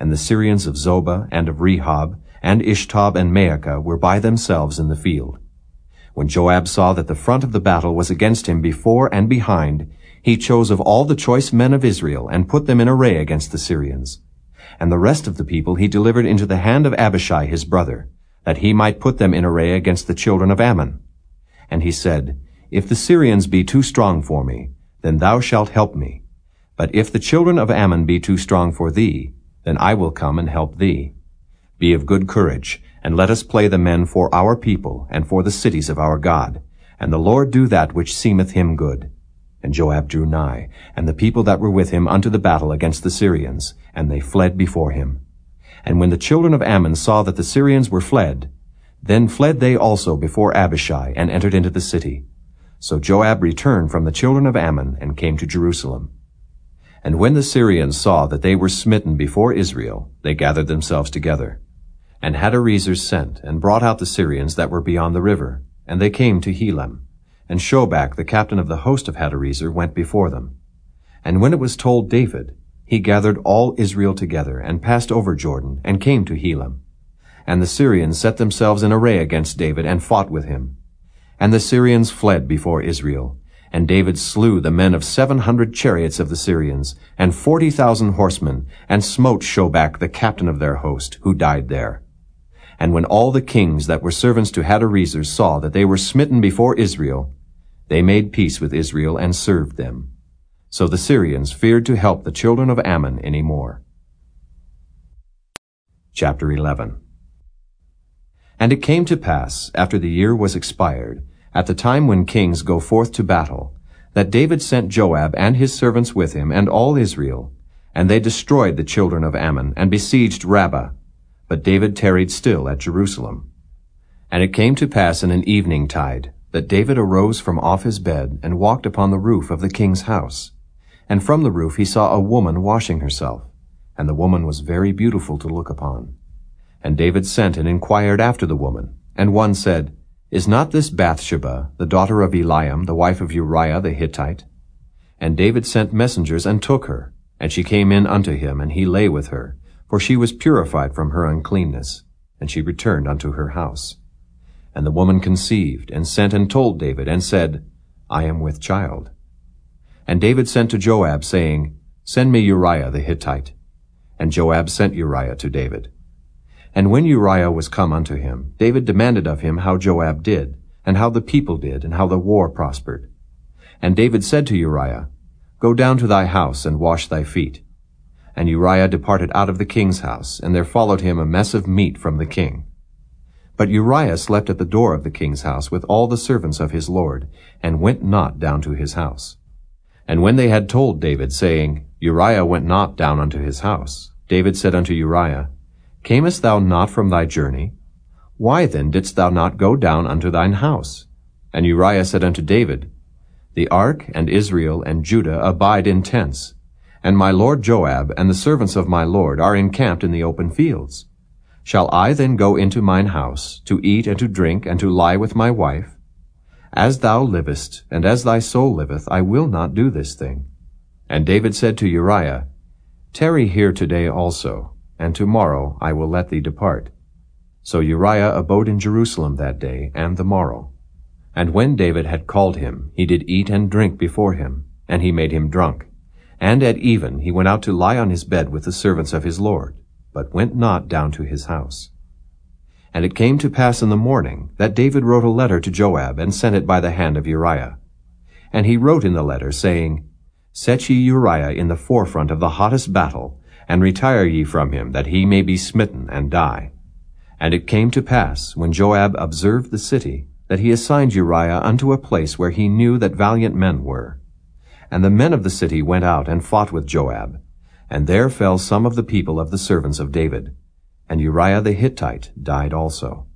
And the Syrians of Zobah and of Rehob, and Ishtob and Maacah were by themselves in the field. When Joab saw that the front of the battle was against him before and behind, he chose of all the choice men of Israel, and put them in array against the Syrians and the rest of the people he delivered into the hand of Abishai his brother, that he might put them in array against the children of Ammon. And he said, If the Syrians be too strong for me, then thou shalt help me. But if the children of Ammon be too strong for thee, then I will come and help thee. Be of good courage, and let us play the men for our people and for the cities of our God, and the Lord do that which seemeth him good. And Joab drew nigh, and the people that were with him unto the battle against the Syrians, and they fled before him. And when the children of Ammon saw that the Syrians were fled, then fled they also before Abishai, and entered into the city. So Joab returned from the children of Ammon, and came to Jerusalem. And when the Syrians saw that they were smitten before Israel, they gathered themselves together. And Hadarezer sent, and brought out the Syrians that were beyond the river, and they came to Helam. And Shobach, the captain of the host of Hadarezer, went before them. And when it was told David, he gathered all Israel together, and passed over Jordan, and came to Helam. And the Syrians set themselves in array against David, and fought with him. And the Syrians fled before Israel. And David slew the men of seven hundred chariots of the Syrians, and forty thousand horsemen, and smote Shobach the captain of their host, who died there. And when all the kings that were servants to Hadarezer saw that they were smitten before Israel, they made peace with Israel and served them. So the Syrians feared to help the children of Ammon any more. Chapter 11 And it came to pass, after the year was expired, at the time when kings go forth to battle, that David sent Joab and his servants with him and all Israel, and they destroyed the children of Ammon, and besieged Rabbah. But David tarried still at Jerusalem. And it came to pass in an evening tide, that David arose from off his bed and walked upon the roof of the king's house. And from the roof he saw a woman washing herself, and the woman was very beautiful to look upon. And David sent and inquired after the woman. And one said, Is not this Bathsheba, the daughter of Eliam, the wife of Uriah the Hittite? And David sent messengers and took her. And she came in unto him, and he lay with her, for she was purified from her uncleanness. And she returned unto her house. And the woman conceived, and sent and told David, and said, I am with child. And David sent to Joab, saying, Send me Uriah the Hittite. And Joab sent Uriah to David. And when Uriah was come unto him, David demanded of him how Joab did, and how the people did, and how the war prospered. And David said to Uriah, Go down to thy house, and wash thy feet. And Uriah departed out of the king's house, and there followed him a mess of meat from the king. But Uriah slept at the door of the king's house with all the servants of his lord, and went not down to his house. And when they had told David, saying, Uriah went not down unto his house, David said unto Uriah, Camest thou not from thy journey? Why then didst thou not go down unto thine house? And Uriah said unto David, The ark and Israel and Judah abide in tents, and my lord Joab and the servants of my lord are encamped in the open fields. Shall I then go into mine house, to eat and to drink, and to lie with my wife? As thou livest, and as thy soul liveth, I will not do this thing. And David said to Uriah, Tarry here today also, and tomorrow I will let thee depart. So Uriah abode in Jerusalem that day and the morrow. And when David had called him, he did eat and drink before him, and he made him drunk. And at even he went out to lie on his bed with the servants of his lord but went not down to his house. And it came to pass in the morning that David wrote a letter to Joab, and sent it by the hand of Uriah. And he wrote in the letter, saying, Set ye Uriah in the forefront of the hottest battle, and retire ye from him, that he may be smitten and die. And it came to pass, when Joab observed the city, that he assigned Uriah unto a place where he knew that valiant men were. And the men of the city went out and fought with Joab. And there fell some of the people of the servants of David. And Uriah the Hittite died also.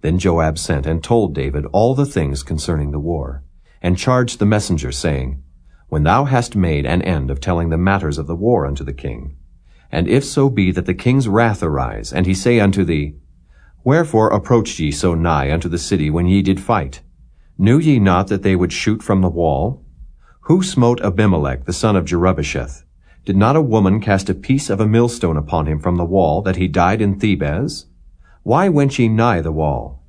Then Joab sent and told David all the things concerning the war, and charged the messenger, saying, When thou hast made an end of telling the matters of the war unto the king, and if so be that the king's wrath arise, and he say unto thee, Wherefore approached ye so nigh unto the city when ye did fight? Knew ye not that they would shoot from the wall? Who smote Abimelech the son of Jerubbesheth? Did not a woman cast a piece of a millstone upon him from the wall, that he died in Thebez? Why went ye nigh the wall?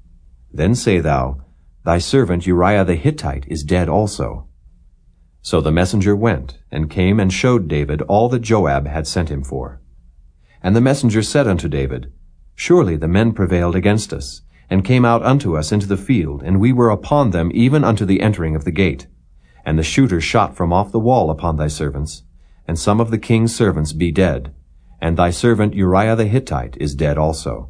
Then say thou, Thy servant Uriah the Hittite is dead also. So the messenger went, and came and showed David all that Joab had sent him for. And the messenger said unto David, Surely the men prevailed against us, and came out unto us into the field, and we were upon them even unto the entering of the gate. And the shooters shot from off the wall upon thy servants, and some of the king's servants be dead, and thy servant Uriah the Hittite is dead also.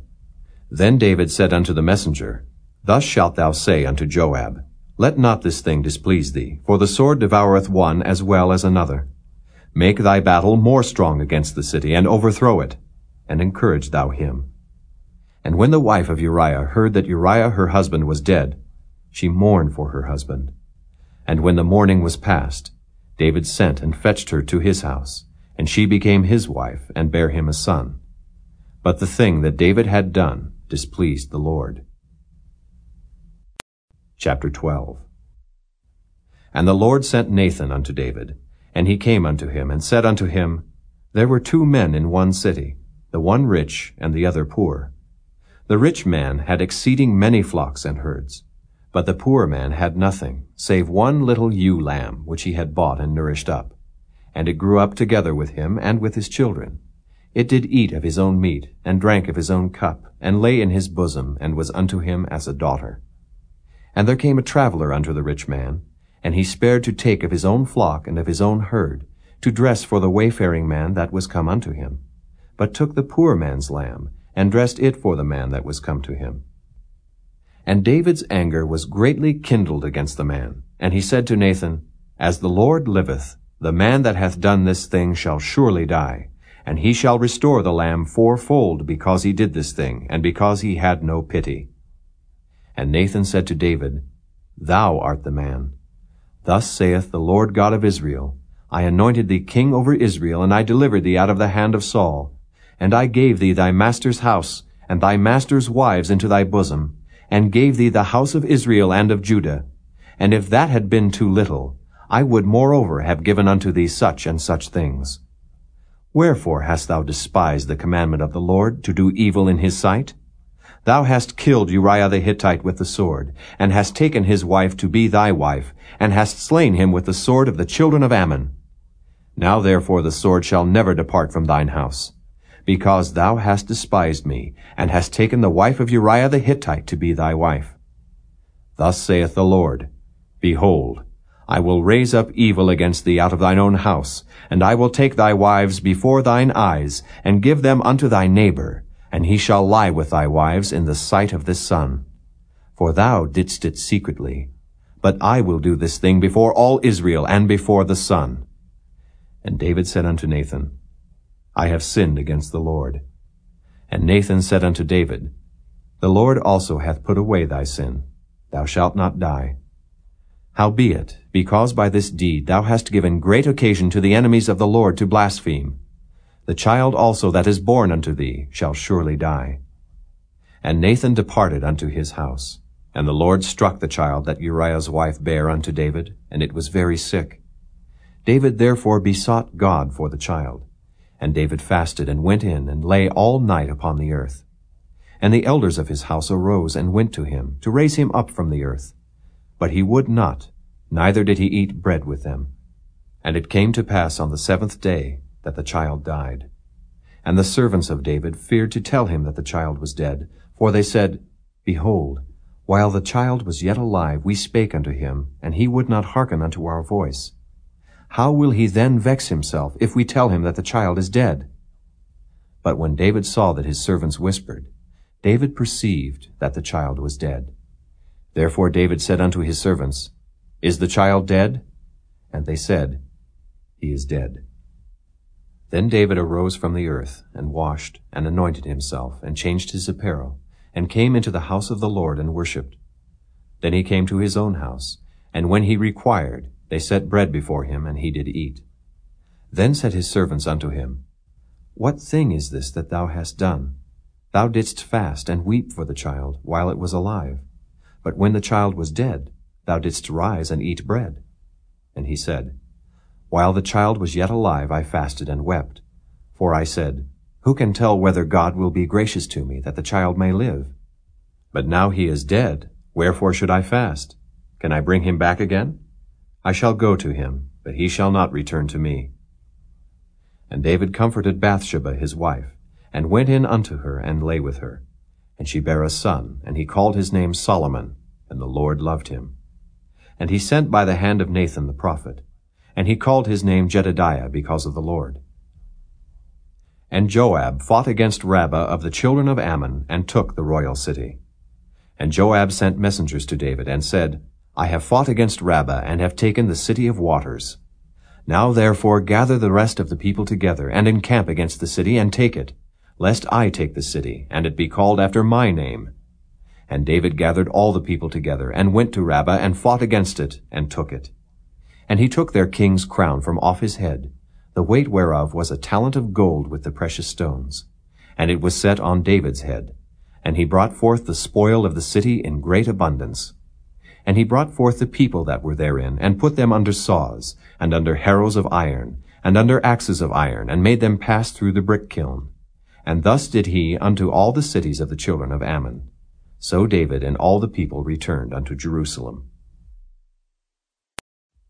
Then David said unto the messenger, Thus shalt thou say unto Joab, Let not this thing displease thee, for the sword devoureth one as well as another. Make thy battle more strong against the city, and overthrow it, and encourage thou him. And when the wife of Uriah heard that Uriah her husband was dead, she mourned for her husband. And when the mourning was past, David sent and fetched her to his house, and she became his wife, and bare him a son. But the thing that David had done displeased the Lord. Chapter 12 And the Lord sent Nathan unto David, and he came unto him, and said unto him, There were two men in one city, the one rich, and the other poor. The rich man had exceeding many flocks and herds, but the poor man had nothing, save one little ewe lamb, which he had bought and nourished up. And it grew up together with him and with his children. It did eat of his own meat, and drank of his own cup, and lay in his bosom, and was unto him as a daughter. And there came a traveller unto the rich man, and he spared to take of his own flock and of his own herd, to dress for the wayfaring man that was come unto him, but took the poor man's lamb, and dressed it for the man that was come to him. And David's anger was greatly kindled against the man, and he said to Nathan, As the Lord liveth, the man that hath done this thing shall surely die, and he shall restore the lamb fourfold because he did this thing, and because he had no pity. And Nathan said to David, Thou art the man. Thus saith the Lord God of Israel, I anointed thee king over Israel, and I delivered thee out of the hand of Saul. And I gave thee thy master's house, and thy master's wives into thy bosom, and gave thee the house of Israel and of Judah. And if that had been too little, I would moreover have given unto thee such and such things. Wherefore hast thou despised the commandment of the Lord, to do evil in his sight? Thou hast killed Uriah the Hittite with the sword, and hast taken his wife to be thy wife, and hast slain him with the sword of the children of Ammon. Now therefore the sword shall never depart from thine house, because thou hast despised me, and hast taken the wife of Uriah the Hittite to be thy wife. Thus saith the Lord, Behold, I will raise up evil against thee out of thine own house, and I will take thy wives before thine eyes, and give them unto thy neighbor, and he shall lie with thy wives in the sight of this sun. For thou didst it secretly, but I will do this thing before all Israel and before the sun. And David said unto Nathan, I have sinned against the Lord. And Nathan said unto David, The Lord also hath put away thy sin. Thou shalt not die. Howbeit, because by this deed thou hast given great occasion to the enemies of the Lord to blaspheme, the child also that is born unto thee shall surely die. And Nathan departed unto his house. And the Lord struck the child that Uriah's wife bare unto David, and it was very sick. David therefore besought God for the child. And David fasted and went in and lay all night upon the earth. And the elders of his house arose and went to him, to raise him up from the earth. But he would not, neither did he eat bread with them. And it came to pass on the seventh day that the child died. And the servants of David feared to tell him that the child was dead, for they said, Behold, while the child was yet alive, we spake unto him, and he would not hearken unto our voice. How will he then vex himself, if we tell him that the child is dead? But when David saw that his servants whispered, David perceived that the child was dead. Therefore David said unto his servants, Is the child dead? And they said, He is dead. Then David arose from the earth, and washed, and anointed himself, and changed his apparel, and came into the house of the Lord, and worshipped. Then he came to his own house, and when he required, they set bread before him, and he did eat. Then said his servants unto him, What thing is this that thou hast done? Thou didst fast and weep for the child while it was alive. But when the child was dead, thou didst rise and eat bread. And he said, While the child was yet alive, I fasted and wept. For I said, Who can tell whether God will be gracious to me, that the child may live? But now he is dead, wherefore should I fast? Can I bring him back again? I shall go to him, but he shall not return to me. And David comforted Bathsheba his wife, and went in unto her, and lay with her. And she bare a son, and he called his name Solomon, and the Lord loved him. And he sent by the hand of Nathan the prophet, and he called his name Jedediah because of the Lord. And Joab fought against Rabbah of the children of Ammon, and took the royal city. And Joab sent messengers to David, and said, I have fought against Rabbah, and have taken the city of waters. Now therefore gather the rest of the people together, and encamp against the city, and take it, lest I take the city, and it be called after my name. And David gathered all the people together, and went to Rabbah, and fought against it, and took it. And he took their king's crown from off his head, the weight whereof was a talent of gold with the precious stones. And it was set on David's head. And he brought forth the spoil of the city in great abundance. And he brought forth the people that were therein, and put them under saws, and under harrows of iron, and under axes of iron, and made them pass through the brick kiln. And thus did he unto all the cities of the children of Ammon. So David and all the people returned unto Jerusalem.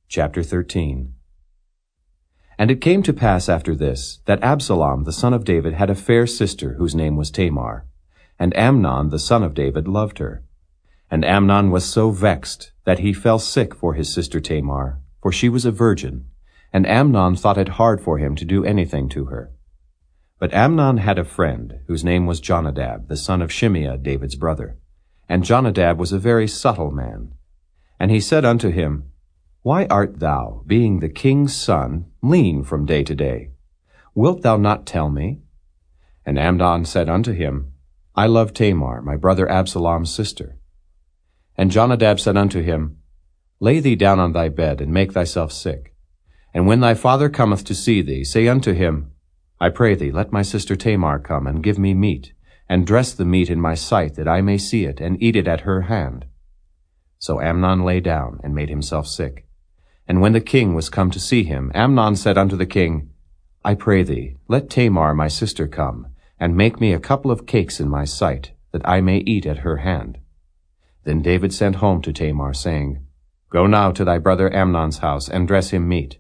Chapter 13 And it came to pass after this, that Absalom the son of David had a fair sister, whose name was Tamar. And Amnon the son of David loved her. And Amnon was so vexed, that he fell sick for his sister Tamar, for she was a virgin. And Amnon thought it hard for him to do anything to her. But Amnon had a friend, whose name was Jonadab, the son of Shimeah, David's brother. And Jonadab was a very subtle man. And he said unto him, Why art thou, being the king's son, lean from day to day? Wilt thou not tell me? And Amnon said unto him, I love Tamar, my brother Absalom's sister. And Jonadab said unto him, Lay thee down on thy bed, and make thyself sick. And when thy father cometh to see thee, say unto him, I pray thee, let my sister Tamar come, and give me meat, and dress the meat in my sight, that I may see it, and eat it at her hand. So Amnon lay down, and made himself sick. And when the king was come to see him, Amnon said unto the king, I pray thee, let Tamar my sister come, and make me a couple of cakes in my sight, that I may eat at her hand. Then David sent home to Tamar, saying, Go now to thy brother Amnon's house, and dress him meat.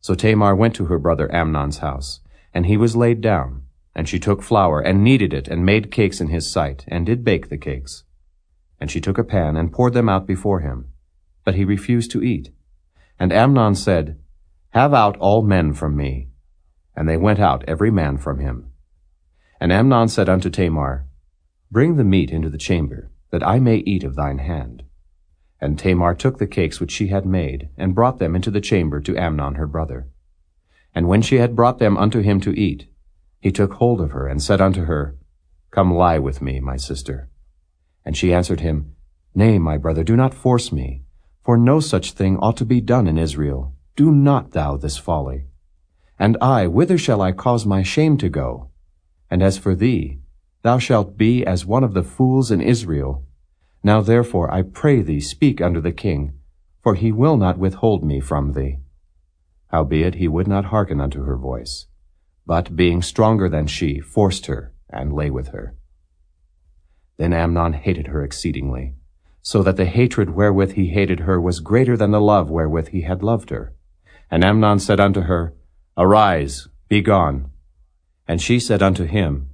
So Tamar went to her brother Amnon's house, and he was laid down. And she took flour, and kneaded it, and made cakes in his sight, and did bake the cakes. And she took a pan, and poured them out before him. But he refused to eat. And Amnon said, Have out all men from me. And they went out every man from him. And Amnon said unto Tamar, Bring the meat into the chamber, that I may eat of thine hand. And Tamar took the cakes which she had made, and brought them into the chamber to Amnon her brother. And when she had brought them unto him to eat, he took hold of her, and said unto her, Come lie with me, my sister. And she answered him, Nay, my brother, do not force me, for no such thing ought to be done in Israel. Do not thou this folly. And I, whither shall I cause my shame to go? And as for thee, thou shalt be as one of the fools in Israel. Now therefore I pray thee speak unto the king, for he will not withhold me from thee. Howbeit he would not hearken unto her voice, but, being stronger than she, forced her, and lay with her. Then Amnon hated her exceedingly, so that the hatred wherewith he hated her was greater than the love wherewith he had loved her. And Amnon said unto her, Arise, be gone. And she said unto him,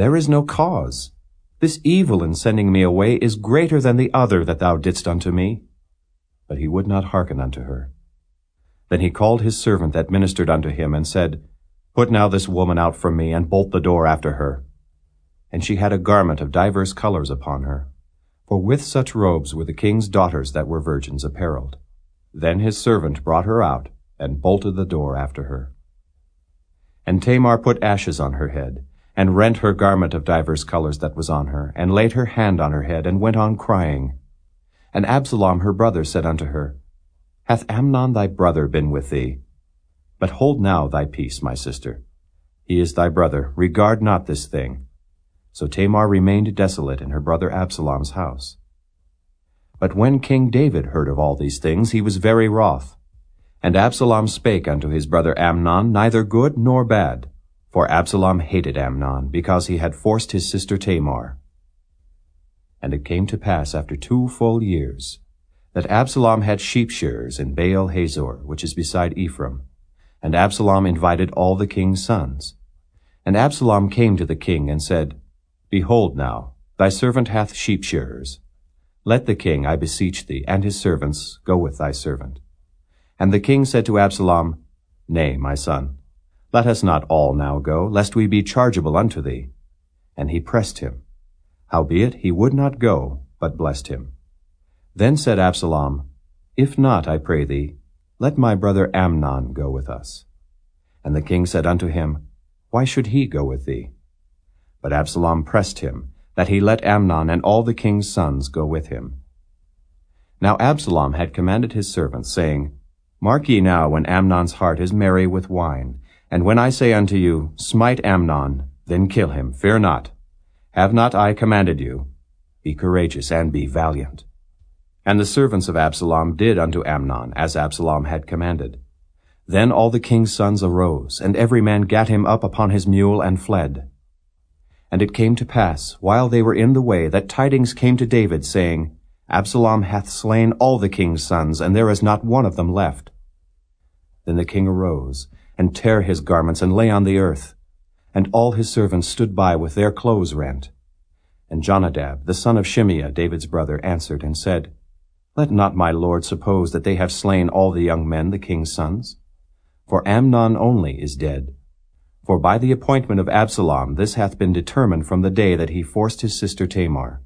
There is no cause. This evil in sending me away is greater than the other that thou didst unto me. But he would not hearken unto her. Then he called his servant that ministered unto him, and said, Put now this woman out from me, and bolt the door after her. and she had a garment of divers colors upon her. For with such robes were the king's daughters that were virgins apparelled. Then his servant brought her out, and bolted the door after her. And Tamar put ashes on her head, and rent her garment of divers colors that was on her, and laid her hand on her head, and went on crying. And Absalom her brother said unto her, Hath Amnon thy brother been with thee? But hold now thy peace, my sister. He is thy brother, regard not this thing. So Tamar remained desolate in her brother Absalom's house. But when King David heard of all these things, he was very wroth. And Absalom spake unto his brother Amnon neither good nor bad, for Absalom hated Amnon, because he had forced his sister Tamar. And it came to pass after two full years, that Absalom had sheep shearers in Baal Hazor, which is beside Ephraim. And Absalom invited all the king's sons. And Absalom came to the king and said, Behold now, thy servant hath sheep shearers. Let the king, I beseech thee, and his servants go with thy servant. And the king said to Absalom, Nay, my son, let us not all now go, lest we be chargeable unto thee. And he pressed him. Howbeit he would not go, but blessed him. Then said Absalom, If not, I pray thee, let my brother Amnon go with us. And the king said unto him, Why should he go with thee? But Absalom pressed him, that he let Amnon and all the king's sons go with him. Now Absalom had commanded his servants, saying, Mark ye now when Amnon's heart is merry with wine, and when I say unto you, Smite Amnon, then kill him, fear not. Have not I commanded you? Be courageous and be valiant. And the servants of Absalom did unto Amnon, as Absalom had commanded. Then all the king's sons arose, and every man gat him up upon his mule and fled. And it came to pass, while they were in the way, that tidings came to David, saying, Absalom hath slain all the king's sons, and there is not one of them left. Then the king arose, and tear his garments, and lay on the earth. And all his servants stood by with their clothes rent. And Jonadab, the son of Shimeah, David's brother, answered and said, Let not my lord suppose that they have slain all the young men, the king's sons. For Amnon only is dead, for by the appointment of Absalom this hath been determined from the day that he forced his sister Tamar.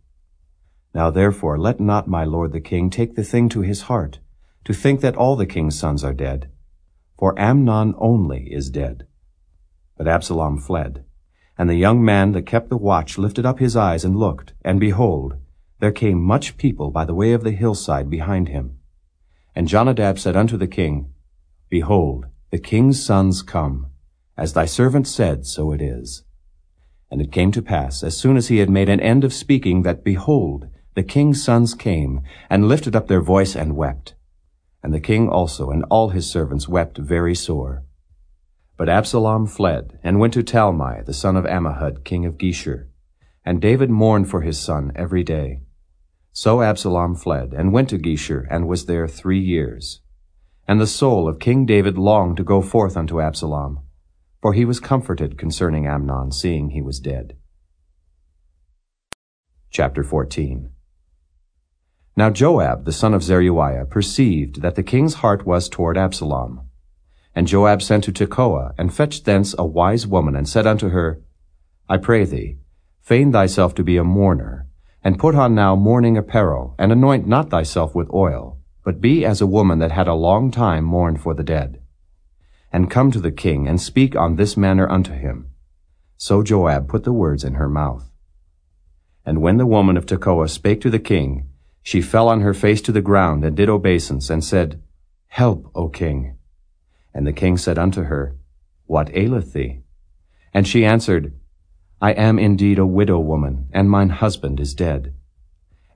Now therefore let not my lord the king take the thing to his heart, to think that all the king's sons are dead. For Amnon only is dead. But Absalom fled. And the young man that kept the watch lifted up his eyes and looked, and behold, there came much people by the way of the hillside behind him. And Jonadab said unto the king, Behold, the king's sons come. As thy servant said, so it is. And it came to pass, as soon as he had made an end of speaking, that, behold, the king's sons came, and lifted up their voice and wept. And the king also and all his servants wept very sore. But Absalom fled, and went to Talmai, the son of Ammihud, king of Geshur. And David mourned for his son every day. So Absalom fled, and went to Geshur, and was there three years. And the soul of King David longed to go forth unto Absalom, for he was comforted concerning Amnon, seeing he was dead. Chapter 14 Now Joab, the son of Zeruiah, perceived that the king's heart was toward Absalom. And Joab sent to Tekoa, and fetched thence a wise woman, and said unto her, I pray thee, feign thyself to be a mourner, and put on now mourning apparel, and anoint not thyself with oil, but be as a woman that had a long time mourned for the dead and come to the king, and speak on this manner unto him. So Joab put the words in her mouth. And when the woman of Tekoa spake to the king, she fell on her face to the ground, and did obeisance, and said, Help, O king. And the king said unto her, What aileth thee? And she answered, I am indeed a widow woman, and mine husband is dead.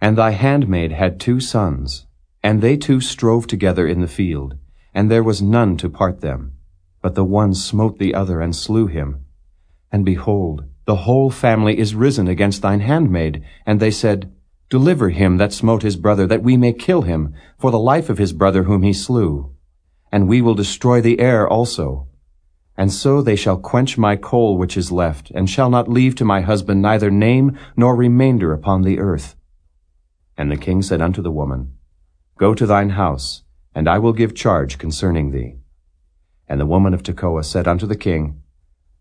And thy handmaid had two sons, and they two strove together in the field, and there was none to part them. But the one smote the other and slew him. And behold, the whole family is risen against thine handmaid. And they said, Deliver him that smote his brother, that we may kill him, for the life of his brother whom he slew. And we will destroy the heir also. And so they shall quench my coal which is left, and shall not leave to my husband neither name nor remainder upon the earth. And the king said unto the woman, Go to thine house, and I will give charge concerning thee. And the woman of Tekoa said unto the king,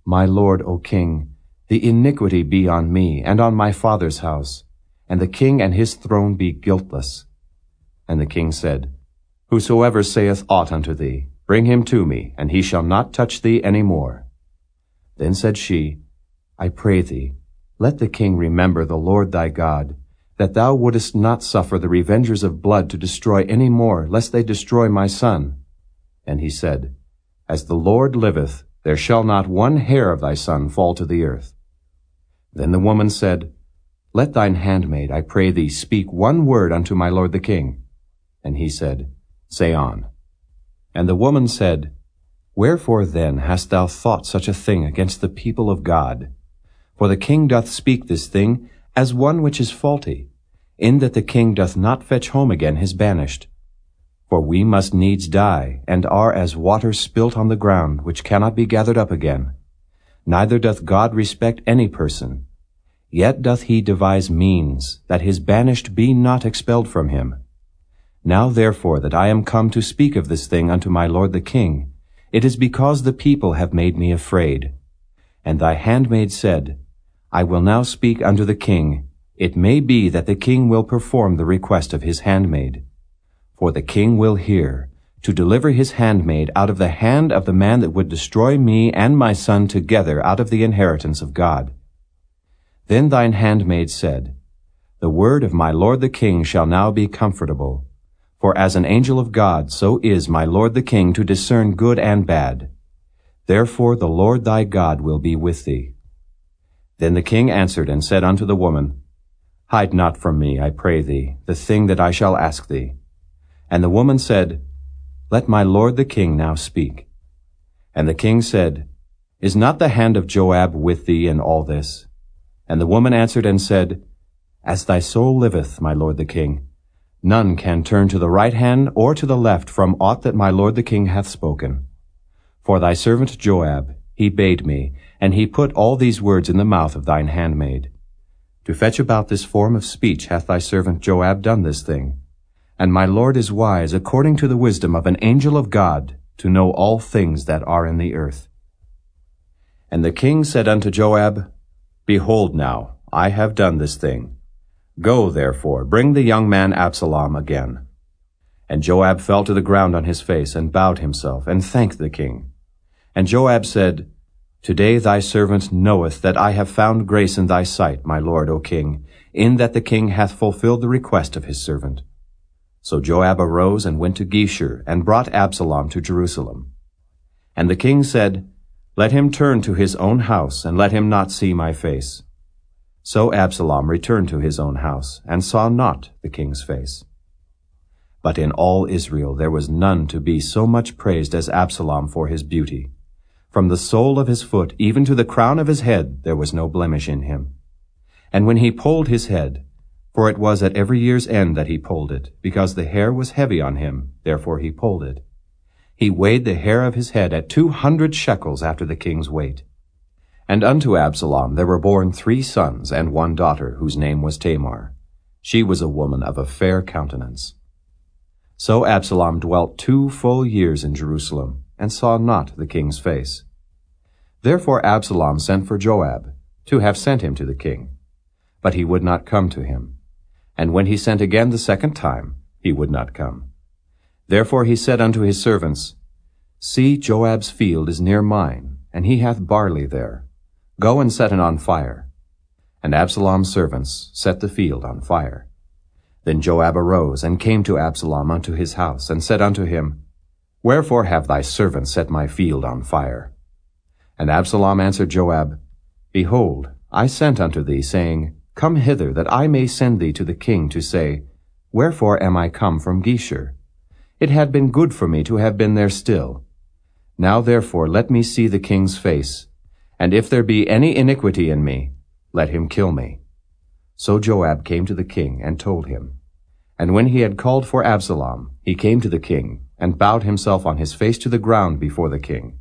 My lord, O king, The iniquity be on me and on my father's house, and the king and his throne be guiltless. And the king said, Whosoever saith aught unto thee, bring him to me, and he shall not touch thee any more. Then said she, I pray thee, let the king remember the Lord thy God, that thou wouldest not suffer the revengers of blood to destroy any more, lest they destroy my son. And he said, As the Lord liveth, there shall not one hair of thy son fall to the earth. Then the woman said, Let thine handmaid, I pray thee, speak one word unto my lord the king. And he said, Say on. And the woman said, Wherefore then hast thou thought such a thing against the people of God? For the king doth speak this thing as one which is faulty, in that the king doth not fetch home again his banished. For we must needs die, and are as water spilt on the ground, which cannot be gathered up again. Neither doth God respect any person. Yet doth he devise means, that his banished be not expelled from him. Now therefore that I am come to speak of this thing unto my lord the king, it is because the people have made me afraid. And thy handmaid said, I will now speak unto the king. It may be that the king will perform the request of his handmaid. For the king will hear, to deliver his handmaid out of the hand of the man that would destroy me and my son together out of the inheritance of God. Then thine handmaid said, The word of my lord the king shall now be comfortable. For as an angel of God, so is my lord the king to discern good and bad. Therefore the Lord thy God will be with thee. Then the king answered and said unto the woman, Hide not from me, I pray thee, the thing that I shall ask thee. And the woman said, Let my lord the king now speak. And the king said, Is not the hand of Joab with thee in all this? And the woman answered and said, As thy soul liveth, my lord the king, None can turn to the right hand or to the left from aught that my lord the king hath spoken. For thy servant Joab, he bade me, and he put all these words in the mouth of thine handmaid. To fetch about this form of speech hath thy servant Joab done this thing. And my Lord is wise according to the wisdom of an angel of God to know all things that are in the earth. And the king said unto Joab, Behold now, I have done this thing. Go, therefore, bring the young man Absalom again. And Joab fell to the ground on his face, and bowed himself, and thanked the king. And Joab said, Today thy servant knoweth that I have found grace in thy sight, my lord, O king, in that the king hath fulfilled the request of his servant. So Joab arose and went to Geshur, and brought Absalom to Jerusalem. And the king said, Let him turn to his own house, and let him not see my face. So Absalom returned to his own house, and saw not the king's face. But in all Israel there was none to be so much praised as Absalom for his beauty. From the sole of his foot even to the crown of his head there was no blemish in him. And when he polled his head, for it was at every year's end that he polled it, because the hair was heavy on him, therefore he polled it. He weighed the hair of his head at two hundred shekels after the king's weight. And unto Absalom there were born three sons and one daughter, whose name was Tamar. She was a woman of a fair countenance. So Absalom dwelt two full years in Jerusalem, and saw not the king's face. Therefore Absalom sent for Joab, to have sent him to the king. But he would not come to him. And when he sent again the second time, he would not come. Therefore he said unto his servants, See, Joab's field is near mine, and he hath barley there. Go and set it on fire. And Absalom's servants set the field on fire. Then Joab arose and came to Absalom unto his house, and said unto him, Wherefore have thy servants set my field on fire? And Absalom answered Joab, Behold, I sent unto thee, saying, Come hither, that I may send thee to the king to say, Wherefore am I come from Geshur? It had been good for me to have been there still. Now therefore let me see the king's face, and if there be any iniquity in me, let him kill me. So Joab came to the king and told him. And when he had called for Absalom, he came to the king, and bowed himself on his face to the ground before the king.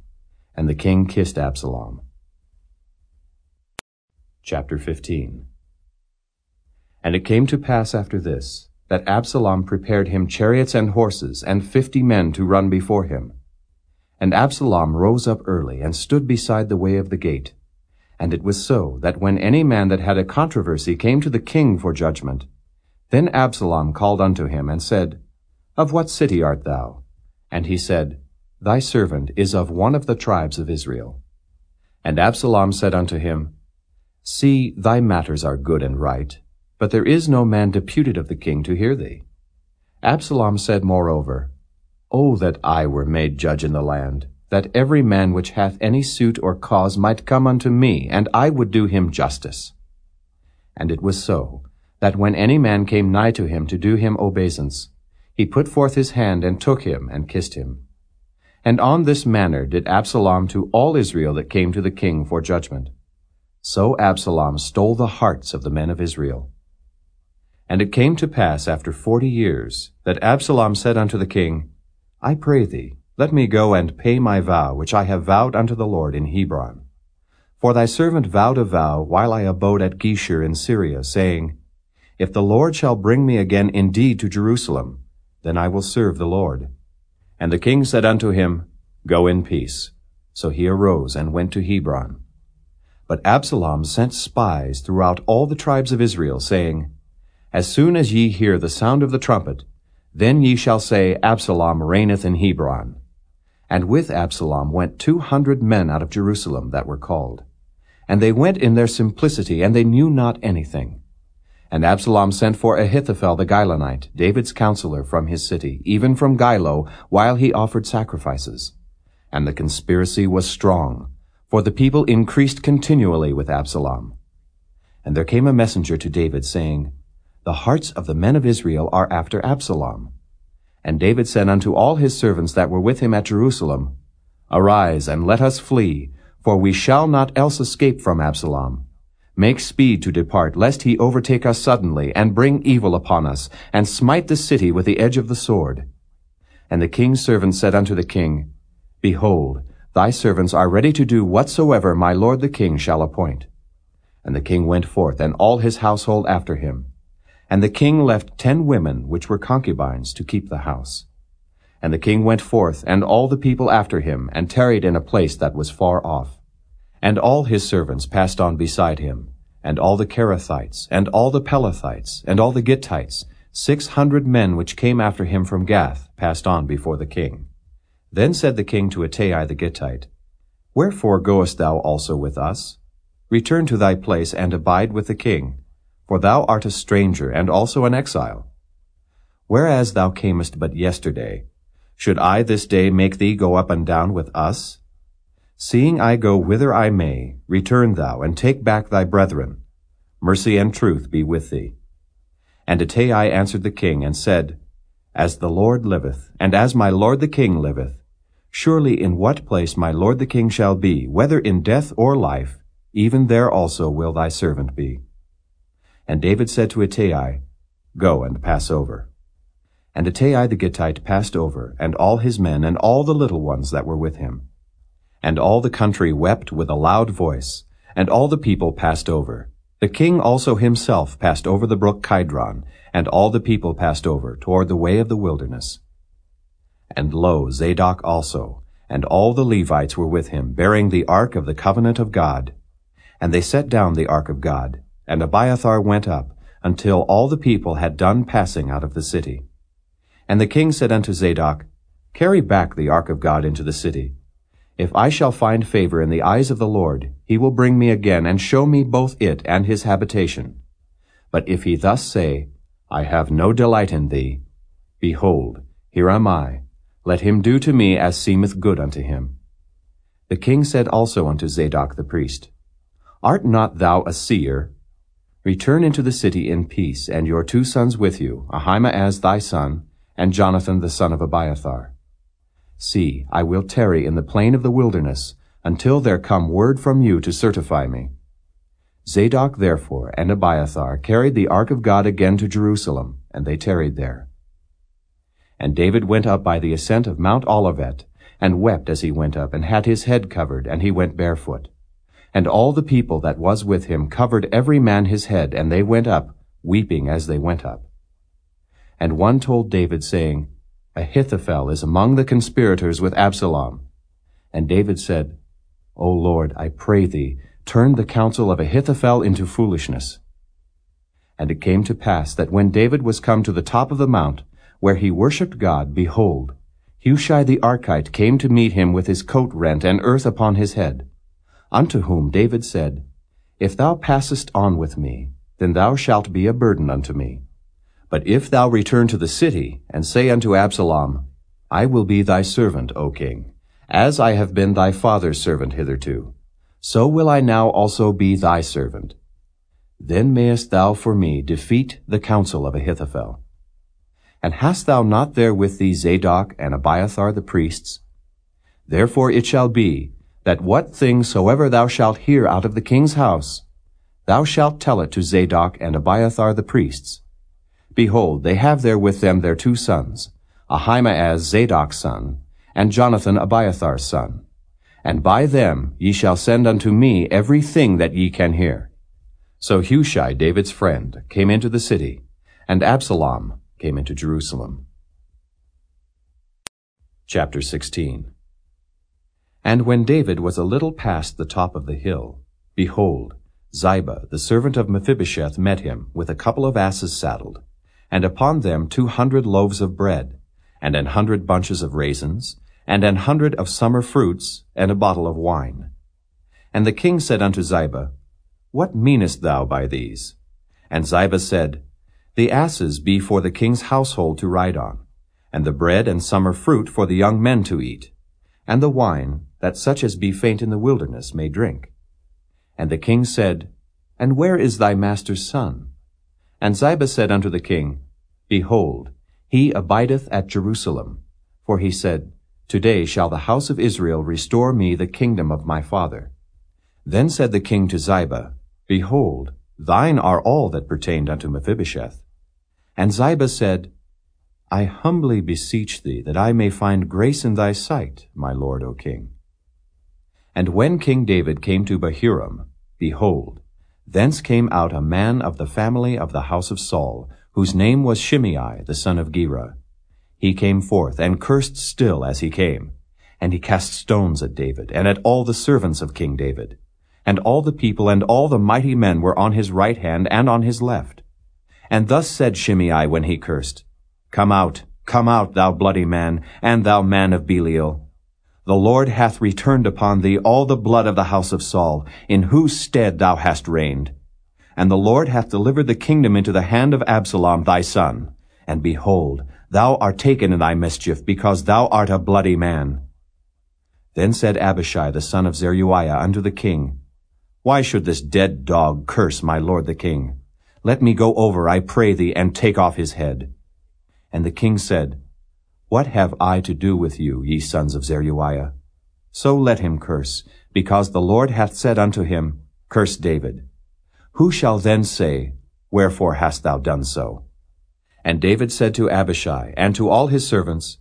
And the king kissed Absalom. Chapter 15 And it came to pass after this, that Absalom prepared him chariots and horses, and fifty men to run before him. And Absalom rose up early, and stood beside the way of the gate. And it was so, that when any man that had a controversy came to the king for judgment, then Absalom called unto him, and said, Of what city art thou? And he said, Thy servant is of one of the tribes of Israel. And Absalom said unto him, See, thy matters are good and right, but there is no man deputed of the king to hear thee. Absalom said moreover, O that I were made judge in the land, that every man which hath any suit or cause might come unto me, and I would do him justice. And it was so, that when any man came nigh to him to do him obeisance, he put forth his hand and took him and kissed him. And on this manner did Absalom to all Israel that came to the king for judgment. So Absalom stole the hearts of the men of Israel. And it came to pass after forty years that Absalom said unto the king, I pray thee, let me go and pay my vow which I have vowed unto the Lord in Hebron. For thy servant vowed a vow while I abode at Geshur in Syria, saying, If the Lord shall bring me again indeed to Jerusalem, then I will serve the Lord. And the king said unto him, Go in peace. So he arose and went to Hebron. But Absalom sent spies throughout all the tribes of Israel, saying, As soon as ye hear the sound of the trumpet, then ye shall say, Absalom reigneth in Hebron. And with Absalom went two hundred men out of Jerusalem that were called. And they went in their simplicity, and they knew not anything. And Absalom sent for Ahithophel the Gilonite, David's counselor, from his city, even from Gilo, while he offered sacrifices. And the conspiracy was strong, for the people increased continually with Absalom. And there came a messenger to David, saying, The hearts of the men of Israel are after Absalom. And David said unto all his servants that were with him at Jerusalem, Arise, and let us flee, for we shall not else escape from Absalom. Make speed to depart, lest he overtake us suddenly, and bring evil upon us, and smite the city with the edge of the sword. And the king's servants said unto the king, Behold, thy servants are ready to do whatsoever my lord the king shall appoint. And the king went forth, and all his household after him. And the king left ten women, which were concubines, to keep the house. And the king went forth, and all the people after him, and tarried in a place that was far off. And all his servants passed on beside him, and all the Cherethites, and all the Pelethites, and all the Gittites, six hundred men which came after him from Gath, passed on before the king. Then said the king to Ittai the Gittite, Wherefore goest thou also with us? Return to thy place, and abide with the king, for thou art a stranger, and also an exile. Whereas thou camest but yesterday, should I this day make thee go up and down with us? Seeing I go whither I may, return thou, and take back thy brethren. Mercy and truth be with thee. And Ittai answered the king, and said, As the Lord liveth, and as my lord the king liveth, surely in what place my lord the king shall be, whether in death or life, even there also will thy servant be. And David said to Ittai, Go and pass over. And Ittai the Gittite passed over, and all his men, and all the little ones that were with him. And all the country wept with a loud voice, and all the people passed over. The king also himself passed over the brook Kidron, and all the people passed over toward the way of the wilderness. And lo, Zadok also, and all the Levites were with him, bearing the ark of the covenant of God. And they set down the ark of God, and Abiathar went up, until all the people had done passing out of the city. And the king said unto Zadok, Carry back the ark of God into the city, if I shall find favor in the eyes of the Lord, he will bring me again, and show me both it and his habitation. But if he thus say, I have no delight in thee, behold, here am I. Let him do to me as seemeth good unto him. The king said also unto Zadok the priest, Art not thou a seer? Return into the city in peace, and your two sons with you, Ahimaaz thy son, and Jonathan the son of Abiathar. See, I will tarry in the plain of the wilderness, until there come word from you to certify me. Zadok therefore and Abiathar carried the ark of God again to Jerusalem, and they tarried there. And David went up by the ascent of Mount Olivet, and wept as he went up, and had his head covered, and he went barefoot. And all the people that was with him covered every man his head, and they went up, weeping as they went up. And one told David, saying, Ahithophel is among the conspirators with Absalom. And David said, O Lord, I pray thee, turn the counsel of Ahithophel into foolishness. And it came to pass that when David was come to the top of the mount, where he worshipped God, behold, Hushai the Archite came to meet him with his coat rent and earth upon his head. Unto whom David said, If thou passest on with me, then thou shalt be a burden unto me. But if thou return to the city, and say unto Absalom, I will be thy servant, O king, as I have been thy father's servant hitherto, so will I now also be thy servant. Then mayest thou for me defeat the counsel of Ahithophel. And hast thou not there with thee Zadok and Abiathar the priests? Therefore it shall be, that what thing soever thou shalt hear out of the king's house, thou shalt tell it to Zadok and Abiathar the priests. Behold, they have there with them their two sons, Ahimaaz Zadok's son, and Jonathan Abiathar's son. And by them ye shall send unto me every thing that ye can hear. So Hushai, David's friend, came into the city, and Absalom came into Jerusalem. Chapter 16 And when David was a little past the top of the hill, behold, Ziba, the servant of Mephibosheth, met him, with a couple of asses saddled, and upon them two hundred loaves of bread, and an hundred bunches of raisins, and an hundred of summer fruits, and a bottle of wine. And the king said unto Ziba, What meanest thou by these? And Ziba said, the asses be for the king's household to ride on, and the bread and summer fruit for the young men to eat, and the wine, that such as be faint in the wilderness may drink. And the king said, And where is thy master's son? And Ziba said unto the king, Behold, he abideth at Jerusalem. For he said, Today shall the house of Israel restore me the kingdom of my father. Then said the king to Ziba, Behold, thine are all that pertained unto Mephibosheth. And Ziba said, I humbly beseech thee that I may find grace in thy sight, my lord, O king. And when King David came to Bahurim, behold, thence came out a man of the family of the house of Saul, whose name was Shimei the son of Gera. He came forth, and cursed still as he came. And he cast stones at David, and at all the servants of King David. And all the people and all the mighty men were on his right hand and on his left. And thus said Shimei when he cursed, Come out, come out, thou bloody man, and thou man of Belial. The Lord hath returned upon thee all the blood of the house of Saul, in whose stead thou hast reigned. And the Lord hath delivered the kingdom into the hand of Absalom thy son. And behold, thou art taken in thy mischief, because thou art a bloody man. Then said Abishai the son of Zeruiah unto the king, Why should this dead dog curse my lord the king? Let me go over, I pray thee, and take off his head. And the king said, What have I to do with you, ye sons of Zeruiah? So let him curse, because the Lord hath said unto him, Curse David. Who shall then say, Wherefore hast thou done so? And David said to Abishai and to all his servants,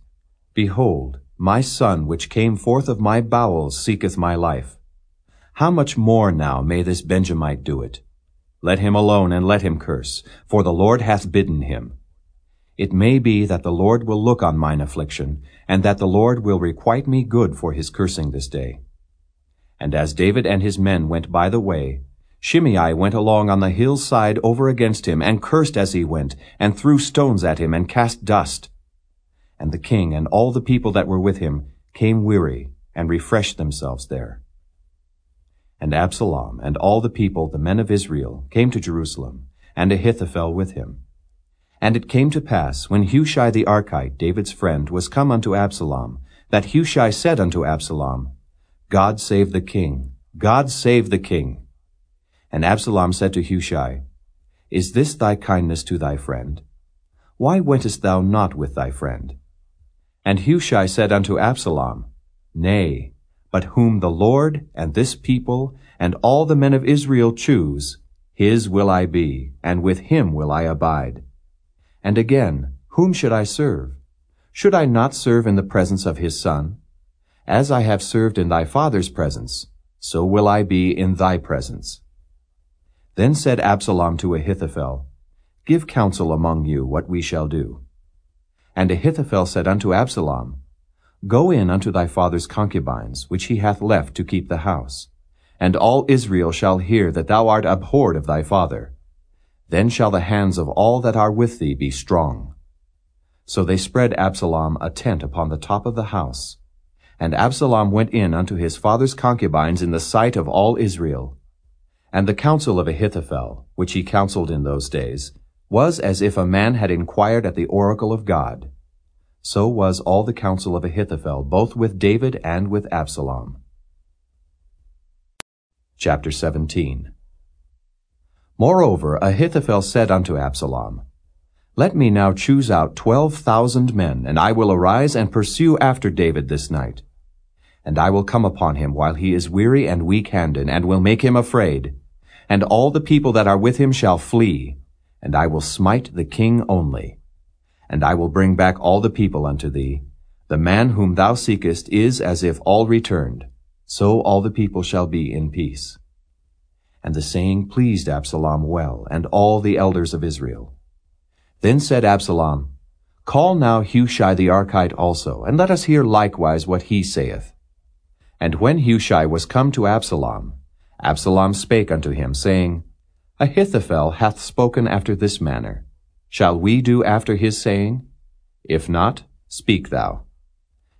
Behold, my son which came forth of my bowels seeketh my life. How much more now may this Benjamite do it? Let him alone and let him curse, for the Lord hath bidden him. It may be that the Lord will look on mine affliction, and that the Lord will requite me good for his cursing this day. And as David and his men went by the way, Shimei went along on the hillside over against him, and cursed as he went, and threw stones at him, and cast dust. And the king and all the people that were with him came weary, and refreshed themselves there. And Absalom and all the people, the men of Israel, came to Jerusalem, and Ahithophel with him. And it came to pass, when Hushai the Archite, David's friend, was come unto Absalom, that Hushai said unto Absalom, God save the king, God save the king. And Absalom said to Hushai, Is this thy kindness to thy friend? Why wentest thou not with thy friend? And Hushai said unto Absalom, Nay, but whom the Lord and this people and all the men of Israel choose, his will I be, and with him will I abide. And again, whom should I serve? Should I not serve in the presence of his son? As I have served in thy father's presence, so will I be in thy presence. Then said Absalom to Ahithophel, Give counsel among you what we shall do. And Ahithophel said unto Absalom, Go in unto thy father's concubines, which he hath left to keep the house, and all Israel shall hear that thou art abhorred of thy father. Then shall the hands of all that are with thee be strong. So they spread Absalom a tent upon the top of the house. And Absalom went in unto his father's concubines in the sight of all Israel. And the counsel of Ahithophel, which he counseled in those days, was as if a man had inquired at the oracle of God. So was all the counsel of Ahithophel, both with David and with Absalom. Chapter 17 Moreover, Ahithophel said unto Absalom, Let me now choose out twelve thousand men, and I will arise and pursue after David this night. And I will come upon him while he is weary and weak-handed, and will make him afraid. And all the people that are with him shall flee, and I will smite the king only. And I will bring back all the people unto thee. The man whom thou seekest is as if all returned. So all the people shall be in peace. And the saying pleased Absalom well, and all the elders of Israel. Then said Absalom, Call now Hushai the Archite also, and let us hear likewise what he saith. And when Hushai was come to Absalom, Absalom spake unto him, saying, Ahithophel hath spoken after this manner. Shall we do after his saying? If not, speak thou.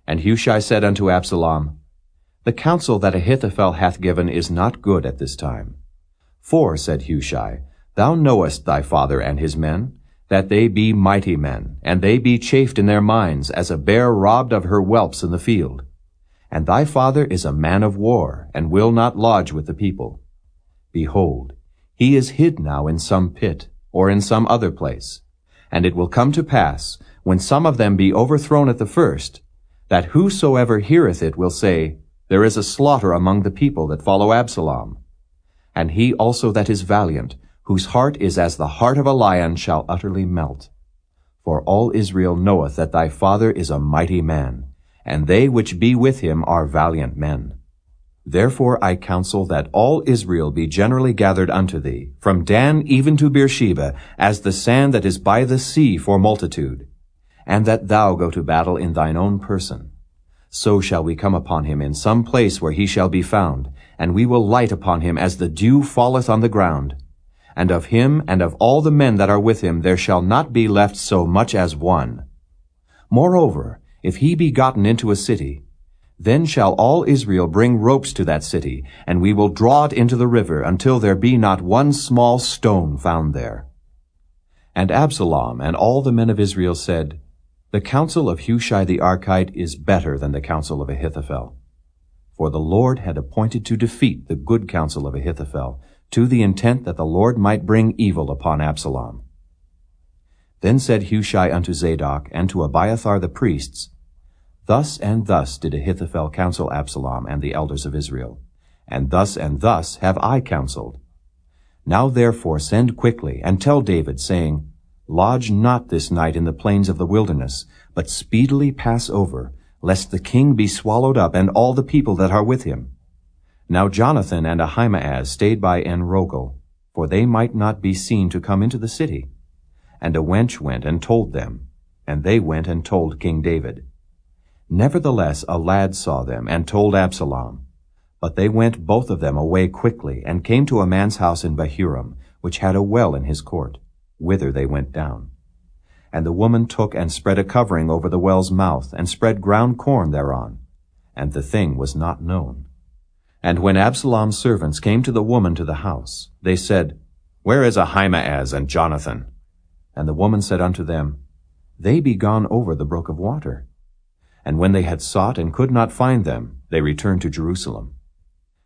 And Hushai said unto Absalom, The counsel that Ahithophel hath given is not good at this time. For, said Hushai, Thou knowest thy father and his men, that they be mighty men, and they be chafed in their minds, as a bear robbed of her whelps in the field. And thy father is a man of war, and will not lodge with the people. Behold, he is hid now in some pit, or in some other place. And it will come to pass, when some of them be overthrown at the first, that whosoever heareth it will say, There is a slaughter among the people that follow Absalom. And he also that is valiant, whose heart is as the heart of a lion, shall utterly melt. For all Israel knoweth that thy father is a mighty man, and they which be with him are valiant men. Therefore I counsel that all Israel be generally gathered unto thee, from Dan even to Beersheba, as the sand that is by the sea for multitude, and that thou go to battle in thine own person. So shall we come upon him in some place where he shall be found, and we will light upon him as the dew falleth on the ground. And of him and of all the men that are with him there shall not be left so much as one. Moreover, if he be gotten into a city, then shall all Israel bring ropes to that city, and we will draw it into the river until there be not one small stone found there. And Absalom and all the men of Israel said, The counsel of Hushai the Archite is better than the counsel of Ahithophel. For the Lord had appointed to defeat the good counsel of Ahithophel, to the intent that the Lord might bring evil upon Absalom. Then said Hushai unto Zadok and to Abiathar the priests, Thus and thus did Ahithophel counsel Absalom and the elders of Israel, and thus and thus have I counseled. Now therefore send quickly, and tell David, saying, Lodge not this night in the plains of the wilderness, but speedily pass over, lest the king be swallowed up, and all the people that are with him. Now Jonathan and Ahimaaz stayed by Enrogel, for they might not be seen to come into the city. And a wench went and told them, and they went and told King David. Nevertheless a lad saw them, and told Absalom. But they went both of them away quickly, and came to a man's house in Bahurim, which had a well in his court, whither they went down. And the woman took and spread a covering over the well's mouth, and spread ground corn thereon. And the thing was not known. And when Absalom's servants came to the woman to the house, they said, Where is Ahimaaz and Jonathan? And the woman said unto them, They be gone over the brook of water. And when they had sought and could not find them, they returned to Jerusalem.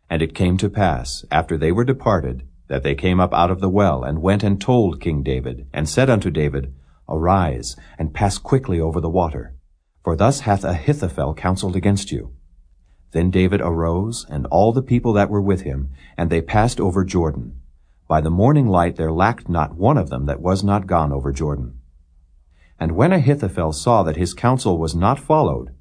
And it came to pass, after they were departed, that they came up out of the well, and went and told King David, and said unto David, Arise, and pass quickly over the water, for thus hath Ahithophel counseled against you. Then David arose, and all the people that were with him, and they passed over Jordan. By the morning light there lacked not one of them that was not gone over Jordan. And when Ahithophel saw that his counsel was not followed,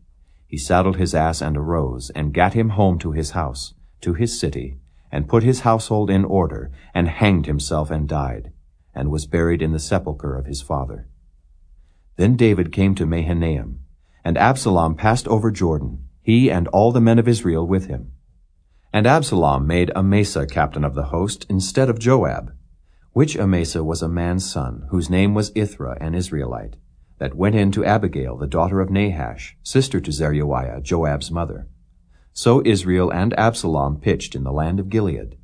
he saddled his ass and arose, and gat him home to his house, to his city, and put his household in order, and hanged himself and died, and was buried in the sepulchre of his father. Then David came to Mahanaim, and Absalom passed over Jordan, he and all the men of Israel with him. And Absalom made Amasa captain of the host instead of Joab, which Amasa was a man's son, whose name was Ithra, an Israelite, that went in to Abigail, the daughter of Nahash, sister to Zeruiah, Joab's mother. So Israel and Absalom pitched in the land of Gilead.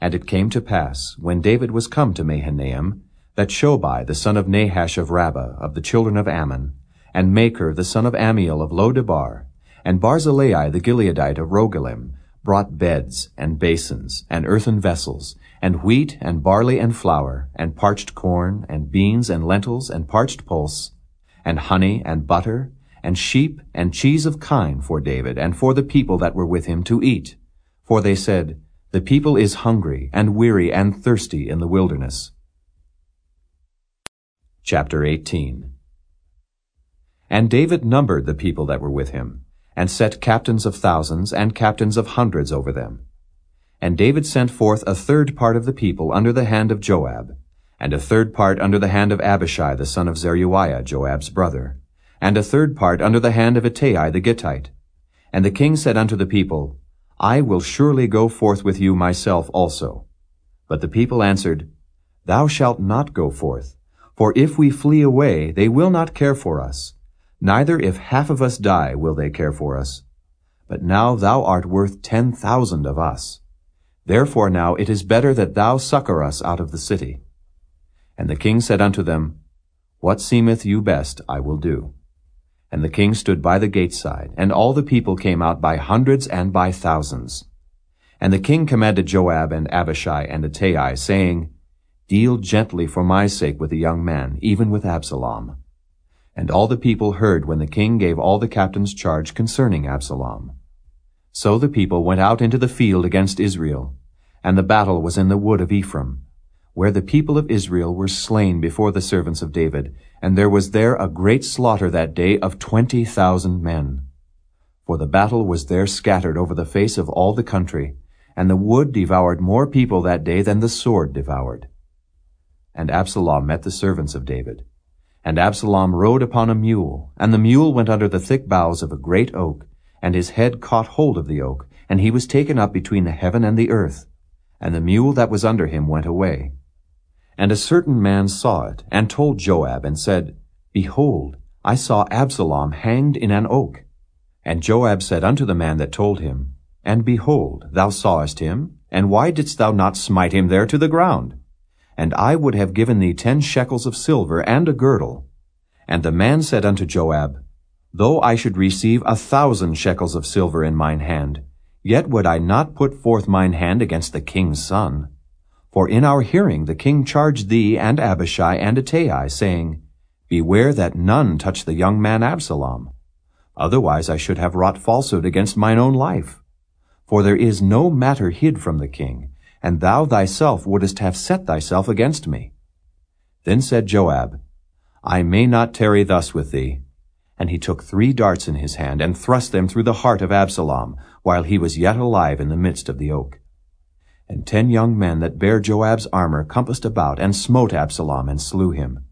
And it came to pass, when David was come to Mahanaim, that Shobi the son of Nahash of Rabbah, of the children of Ammon, and Machir the son of Ammiel of Lo-debar, and Barzillai the Gileadite of Rogelim, brought beds, and basins, and earthen vessels, and wheat, and barley, and flour, and parched corn, and beans, and lentils, and parched pulse, and honey, and butter, and sheep, and cheese of kine for David, and for the people that were with him to eat. For they said, The people is hungry, and weary, and thirsty in the wilderness. Chapter 18 And David numbered the people that were with him, and set captains of thousands and captains of hundreds over them. And David sent forth a third part of the people under the hand of Joab, and a third part under the hand of Abishai the son of Zeruiah, Joab's brother, and a third part under the hand of Ittai the Gittite. And the king said unto the people, I will surely go forth with you myself also. But the people answered, Thou shalt not go forth, for if we flee away, they will not care for us, Neither if half of us die will they care for us. But now thou art worth ten thousand of us. Therefore now it is better that thou succor us out of the city. And the king said unto them, What seemeth you best I will do. And the king stood by the gate side, and all the people came out by hundreds and by thousands. And the king commanded Joab and Abishai and Ittai, saying, Deal gently for my sake with the young man, even with Absalom. And all the people heard when the king gave all the captains charge concerning Absalom. So the people went out into the field against Israel, and the battle was in the wood of Ephraim, where the people of Israel were slain before the servants of David, and there was there a great slaughter that day of twenty thousand men. For the battle was there scattered over the face of all the country, and the wood devoured more people that day than the sword devoured. And Absalom met the servants of David, and Absalom rode upon a mule, and the mule went under the thick boughs of a great oak, and his head caught hold of the oak, and he was taken up between the heaven and the earth, and the mule that was under him went away. And a certain man saw it, and told Joab, and said, Behold, I saw Absalom hanged in an oak. And Joab said unto the man that told him, And behold, thou sawest him, and why didst thou not smite him there to the ground? And I would have given thee ten shekels of silver and a girdle. And the man said unto Joab, Though I should receive a thousand shekels of silver in mine hand, yet would I not put forth mine hand against the king's son. For in our hearing the king charged thee and Abishai and Ittai, saying, Beware that none touch the young man Absalom. Otherwise I should have wrought falsehood against mine own life. For there is no matter hid from the king, and thou thyself wouldest have set thyself against me. Then said Joab, I may not tarry thus with thee. And he took three darts in his hand, and thrust them through the heart of Absalom, while he was yet alive in the midst of the oak. And ten young men that bare Joab's armor compassed about, and smote Absalom, and slew him.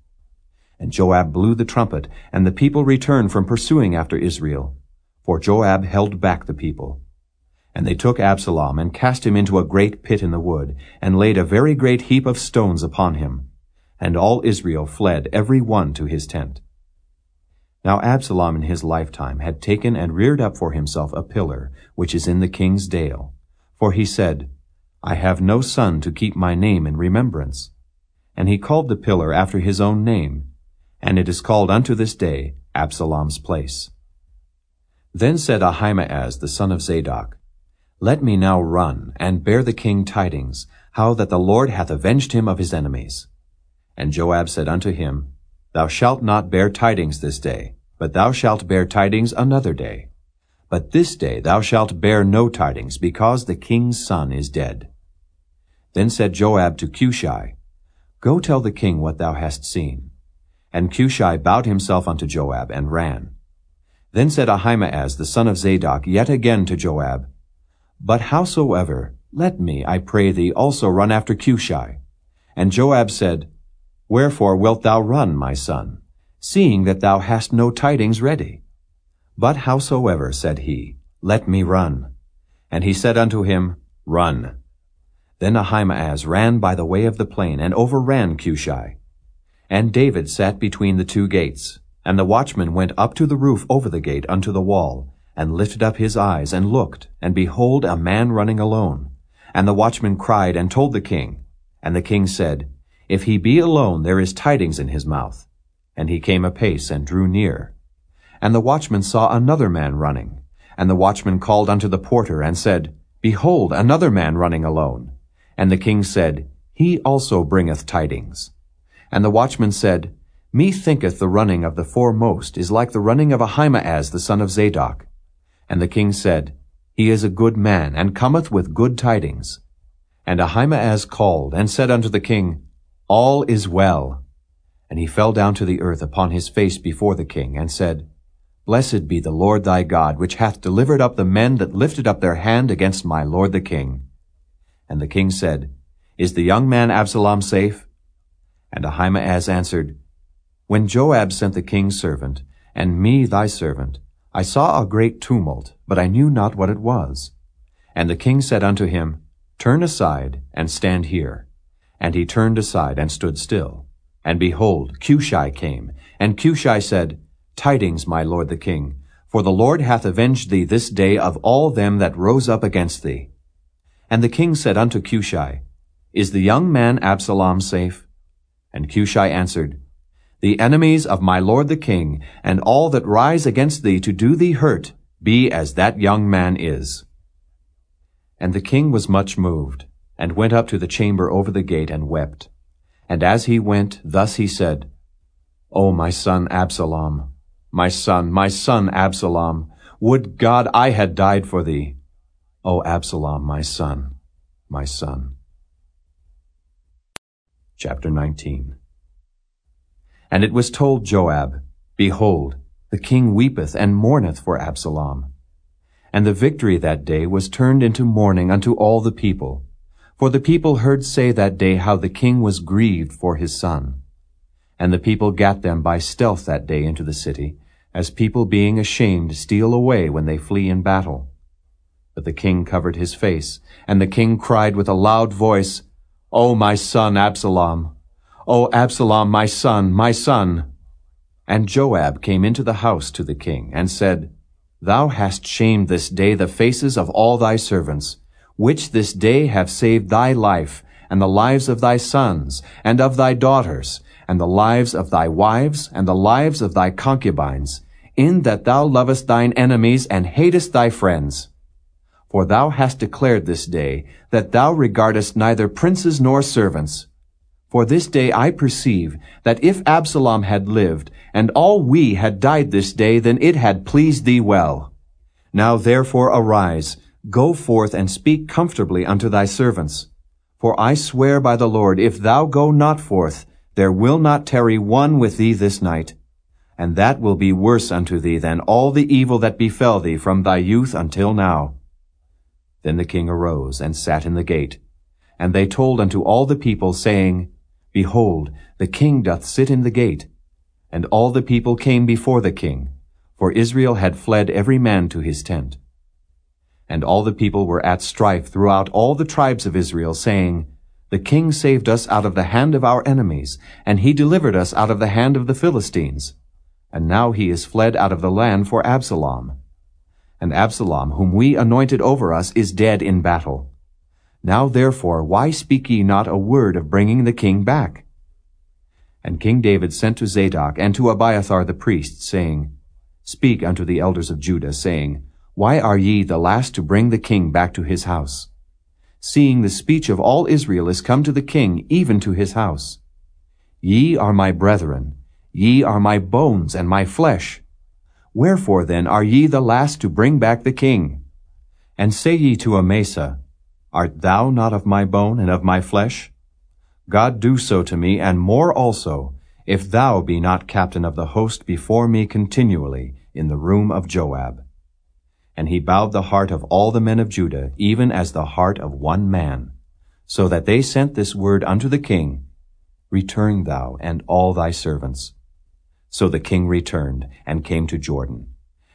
And Joab blew the trumpet, and the people returned from pursuing after Israel. For Joab held back the people. And they took Absalom, and cast him into a great pit in the wood, and laid a very great heap of stones upon him. And all Israel fled every one to his tent. Now Absalom in his lifetime had taken and reared up for himself a pillar, which is in the king's dale. For he said, I have no son to keep my name in remembrance. And he called the pillar after his own name, and it is called unto this day Absalom's place. Then said Ahimaaz the son of Zadok, let me now run, and bear the king tidings, how that the Lord hath avenged him of his enemies. And Joab said unto him, Thou shalt not bear tidings this day, but thou shalt bear tidings another day. But this day thou shalt bear no tidings, because the king's son is dead. Then said Joab to Cushi, Go tell the king what thou hast seen. And Cushi bowed himself unto Joab, and ran. Then said Ahimaaz the son of Zadok yet again to Joab, but howsoever, let me, I pray thee, also run after Cushi. And Joab said, Wherefore wilt thou run, my son, seeing that thou hast no tidings ready? But howsoever, said he, let me run. And he said unto him, Run. Then Ahimaaz ran by the way of the plain, and overran Cushi. And David sat between the two gates. And the watchman went up to the roof over the gate unto the wall, and lifted up his eyes, and looked, and behold a man running alone. And the watchman cried and told the king. And the king said, If he be alone, there is tidings in his mouth. And he came apace and drew near. And the watchman saw another man running. And the watchman called unto the porter, and said, Behold, another man running alone. And the king said, He also bringeth tidings. And the watchman said, Methinketh the running of the foremost is like the running of Ahimaaz the son of Zadok. And the king said, He is a good man, and cometh with good tidings. And Ahimaaz called, and said unto the king, All is well. And he fell down to the earth upon his face before the king, and said, Blessed be the Lord thy God, which hath delivered up the men that lifted up their hand against my lord the king. And the king said, Is the young man Absalom safe? And Ahimaaz answered, when Joab sent the king's servant, and me thy servant, I saw a great tumult, but I knew not what it was. And the king said unto him, Turn aside, and stand here. And he turned aside, and stood still. And behold, Cushi came. And Cushi said, Tidings, my lord the king, for the Lord hath avenged thee this day of all them that rose up against thee. And the king said unto Cushi, Is the young man Absalom safe? And Cushi answered, the enemies of my lord the king, and all that rise against thee to do thee hurt, be as that young man is. And the king was much moved, and went up to the chamber over the gate, and wept. And as he went, thus he said, O my son Absalom, my son, my son Absalom, would God I had died for thee. O Absalom, my son, my son. Chapter 19 and it was told Joab, Behold, the king weepeth and mourneth for Absalom. And the victory that day was turned into mourning unto all the people. For the people heard say that day how the king was grieved for his son. And the people gat them by stealth that day into the city, as people being ashamed steal away when they flee in battle. But the king covered his face, and the king cried with a loud voice, O my son Absalom, O Absalom, my son, my son! And Joab came into the house to the king, and said, Thou hast shamed this day the faces of all thy servants, which this day have saved thy life, and the lives of thy sons, and of thy daughters, and the lives of thy wives, and the lives of thy concubines, in that thou lovest thine enemies, and hatest thy friends. For thou hast declared this day, that thou regardest neither princes nor servants, for this day I perceive that if Absalom had lived, and all we had died this day, then it had pleased thee well. Now therefore arise, go forth and speak comfortably unto thy servants. For I swear by the Lord, if thou go not forth, there will not tarry one with thee this night. And that will be worse unto thee than all the evil that befell thee from thy youth until now. Then the king arose and sat in the gate. And they told unto all the people, saying, Behold, the king doth sit in the gate. And all the people came before the king, for Israel had fled every man to his tent. And all the people were at strife throughout all the tribes of Israel, saying, The king saved us out of the hand of our enemies, and he delivered us out of the hand of the Philistines. And now he is fled out of the land for Absalom. And Absalom, whom we anointed over us, is dead in battle. Now therefore, why speak ye not a word of bringing the king back? And King David sent to Zadok and to Abiathar the priest, saying, Speak unto the elders of Judah, saying, Why are ye the last to bring the king back to his house? Seeing the speech of all Israel is come to the king, even to his house. Ye are my brethren, ye are my bones and my flesh. Wherefore then are ye the last to bring back the king? And say ye to Amasa, Art thou not of my bone and of my flesh? God do so to me, and more also, if thou be not captain of the host before me continually in the room of Joab. And he bowed the heart of all the men of Judah, even as the heart of one man, so that they sent this word unto the king, Return thou and all thy servants. So the king returned, and came to Jordan.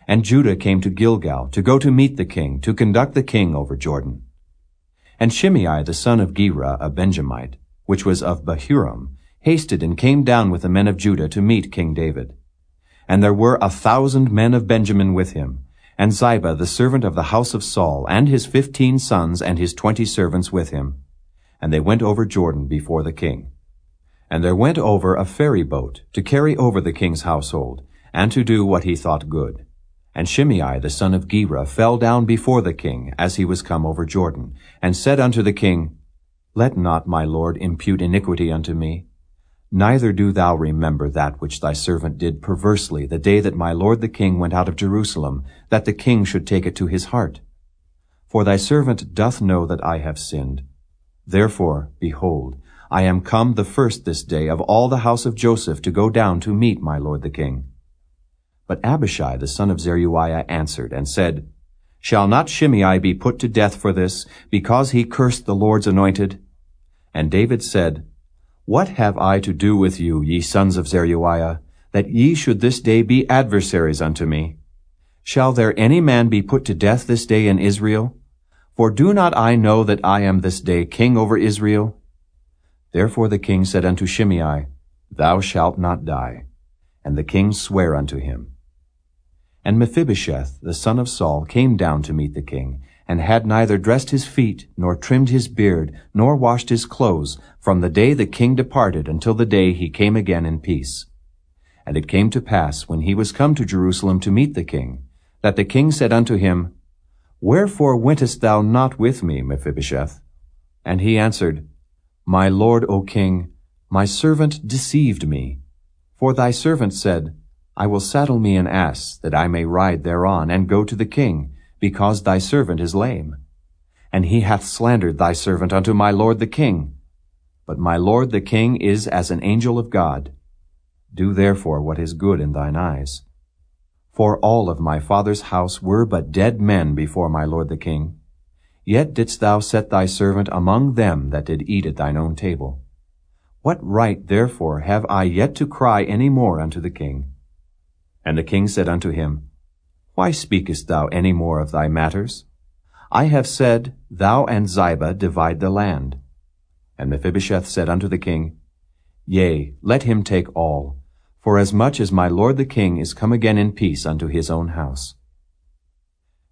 And Judah came to Gilgal to go to meet the king, to conduct the king over Jordan. And Shimei the son of Gera, a Benjamite, which was of Bahurim, hasted and came down with the men of Judah to meet King David. And there were a thousand men of Benjamin with him, and Ziba the servant of the house of Saul, and his fifteen sons and his twenty servants with him. And they went over Jordan before the king. And there went over a ferry boat to carry over the king's household, and to do what he thought good. And Shimei the son of Gera fell down before the king as he was come over Jordan, and said unto the king, Let not my lord impute iniquity unto me. Neither do thou remember that which thy servant did perversely the day that my lord the king went out of Jerusalem, that the king should take it to his heart. For thy servant doth know that I have sinned. Therefore, behold, I am come the first this day of all the house of Joseph to go down to meet my lord the king. But Abishai the son of Zeruiah answered and said, Shall not Shimei be put to death for this, because he cursed the Lord's anointed? And David said, what have I to do with you, ye sons of Zeruiah, that ye should this day be adversaries unto me? Shall there any man be put to death this day in Israel? For do not I know that I am this day king over Israel? Therefore the king said unto Shimei, Thou shalt not die. And the king sware unto him. And Mephibosheth, the son of Saul, came down to meet the king, and had neither dressed his feet, nor trimmed his beard, nor washed his clothes, from the day the king departed until the day he came again in peace. And it came to pass, when he was come to Jerusalem to meet the king, that the king said unto him, Wherefore wentest thou not with me, Mephibosheth? And he answered, My lord, O king, my servant deceived me. For thy servant said, I will saddle me an ass, that I may ride thereon, and go to the king, because thy servant is lame. And he hath slandered thy servant unto my lord the king. But my lord the king is as an angel of God. Do therefore what is good in thine eyes. For all of my father's house were but dead men before my lord the king. Yet didst thou set thy servant among them that did eat at thine own table. What right therefore have I yet to cry any more unto the king? And the king said unto him, why speakest thou any more of thy matters? I have said, Thou and Ziba divide the land. And Mephibosheth said unto the king, Yea, let him take all, for as much as my lord the king is come again in peace unto his own house.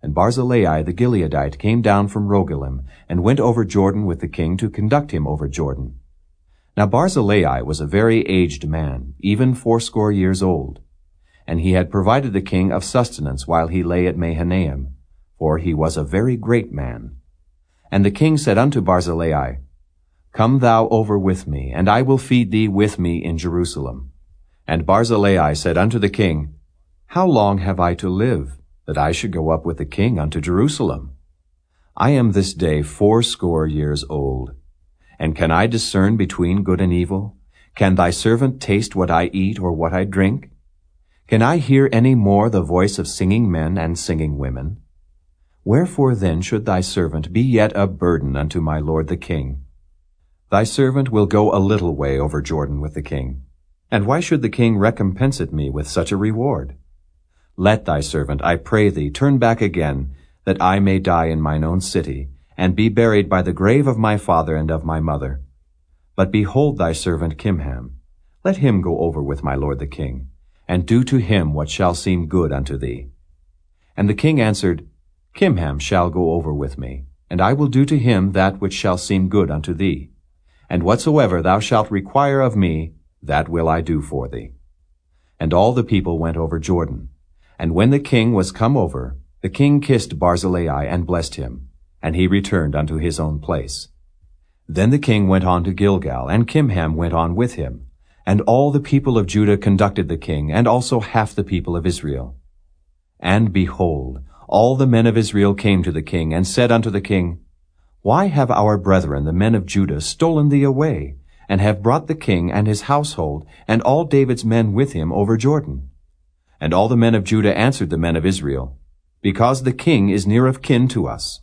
And Barzillai the Gileadite came down from Rogelim, and went over Jordan with the king to conduct him over Jordan. Now Barzillai was a very aged man, even fourscore years old and he had provided the king of sustenance while he lay at Mahanaim, for he was a very great man. And the king said unto Barzillai, Come thou over with me, and I will feed thee with me in Jerusalem. And Barzillai said unto the king, How long have I to live, that I should go up with the king unto Jerusalem? I am this day fourscore years old. And can I discern between good and evil? Can thy servant taste what I eat or what I drink? Can I hear any more the voice of singing men and singing women? Wherefore then should thy servant be yet a burden unto my lord the king? Thy servant will go a little way over Jordan with the king. And why should the king recompense it me with such a reward? Let thy servant, I pray thee, turn back again, that I may die in mine own city, and be buried by the grave of my father and of my mother. But behold thy servant Kimham. Let him go over with my lord the king and do to him what shall seem good unto thee. And the king answered, Kimham shall go over with me, and I will do to him that which shall seem good unto thee. And whatsoever thou shalt require of me, that will I do for thee. And all the people went over Jordan. And when the king was come over, the king kissed Barzillai and blessed him, and he returned unto his own place. Then the king went on to Gilgal, and Kimham went on with him, and all the people of Judah conducted the king, and also half the people of Israel. And behold, all the men of Israel came to the king, and said unto the king, Why have our brethren, the men of Judah, stolen thee away, and have brought the king and his household, and all David's men with him over Jordan? And all the men of Judah answered the men of Israel, Because the king is near of kin to us.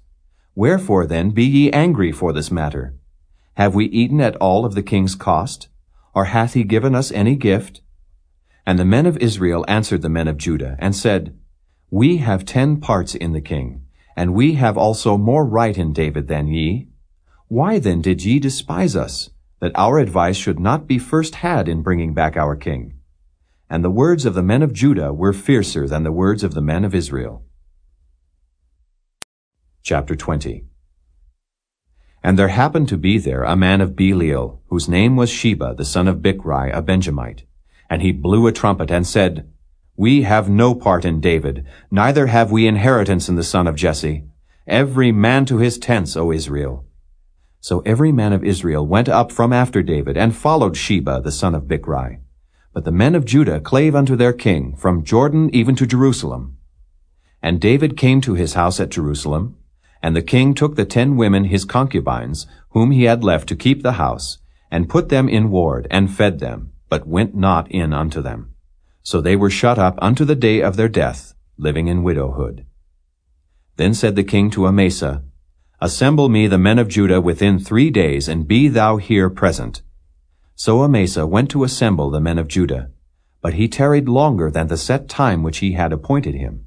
Wherefore then be ye angry for this matter? Have we eaten at all of the king's cost? Or hath he given us any gift? And the men of Israel answered the men of Judah, and said, We have ten parts in the king, and we have also more right in David than ye. Why then did ye despise us, that our advice should not be first had in bringing back our king? And the words of the men of Judah were fiercer than the words of the men of Israel. Chapter 20 And there happened to be there a man of Belial, whose name was Sheba, the son of Bichri, a Benjamite. And he blew a trumpet and said, We have no part in David, neither have we inheritance in the son of Jesse. Every man to his tents, O Israel. So every man of Israel went up from after David, and followed Sheba, the son of Bichri. But the men of Judah clave unto their king, from Jordan even to Jerusalem. And David came to his house at Jerusalem, and the king took the ten women his concubines, whom he had left to keep the house, and put them in ward, and fed them, but went not in unto them. So they were shut up unto the day of their death, living in widowhood. Then said the king to Amasa, Assemble me the men of Judah within three days, and be thou here present. So Amasa went to assemble the men of Judah, but he tarried longer than the set time which he had appointed him.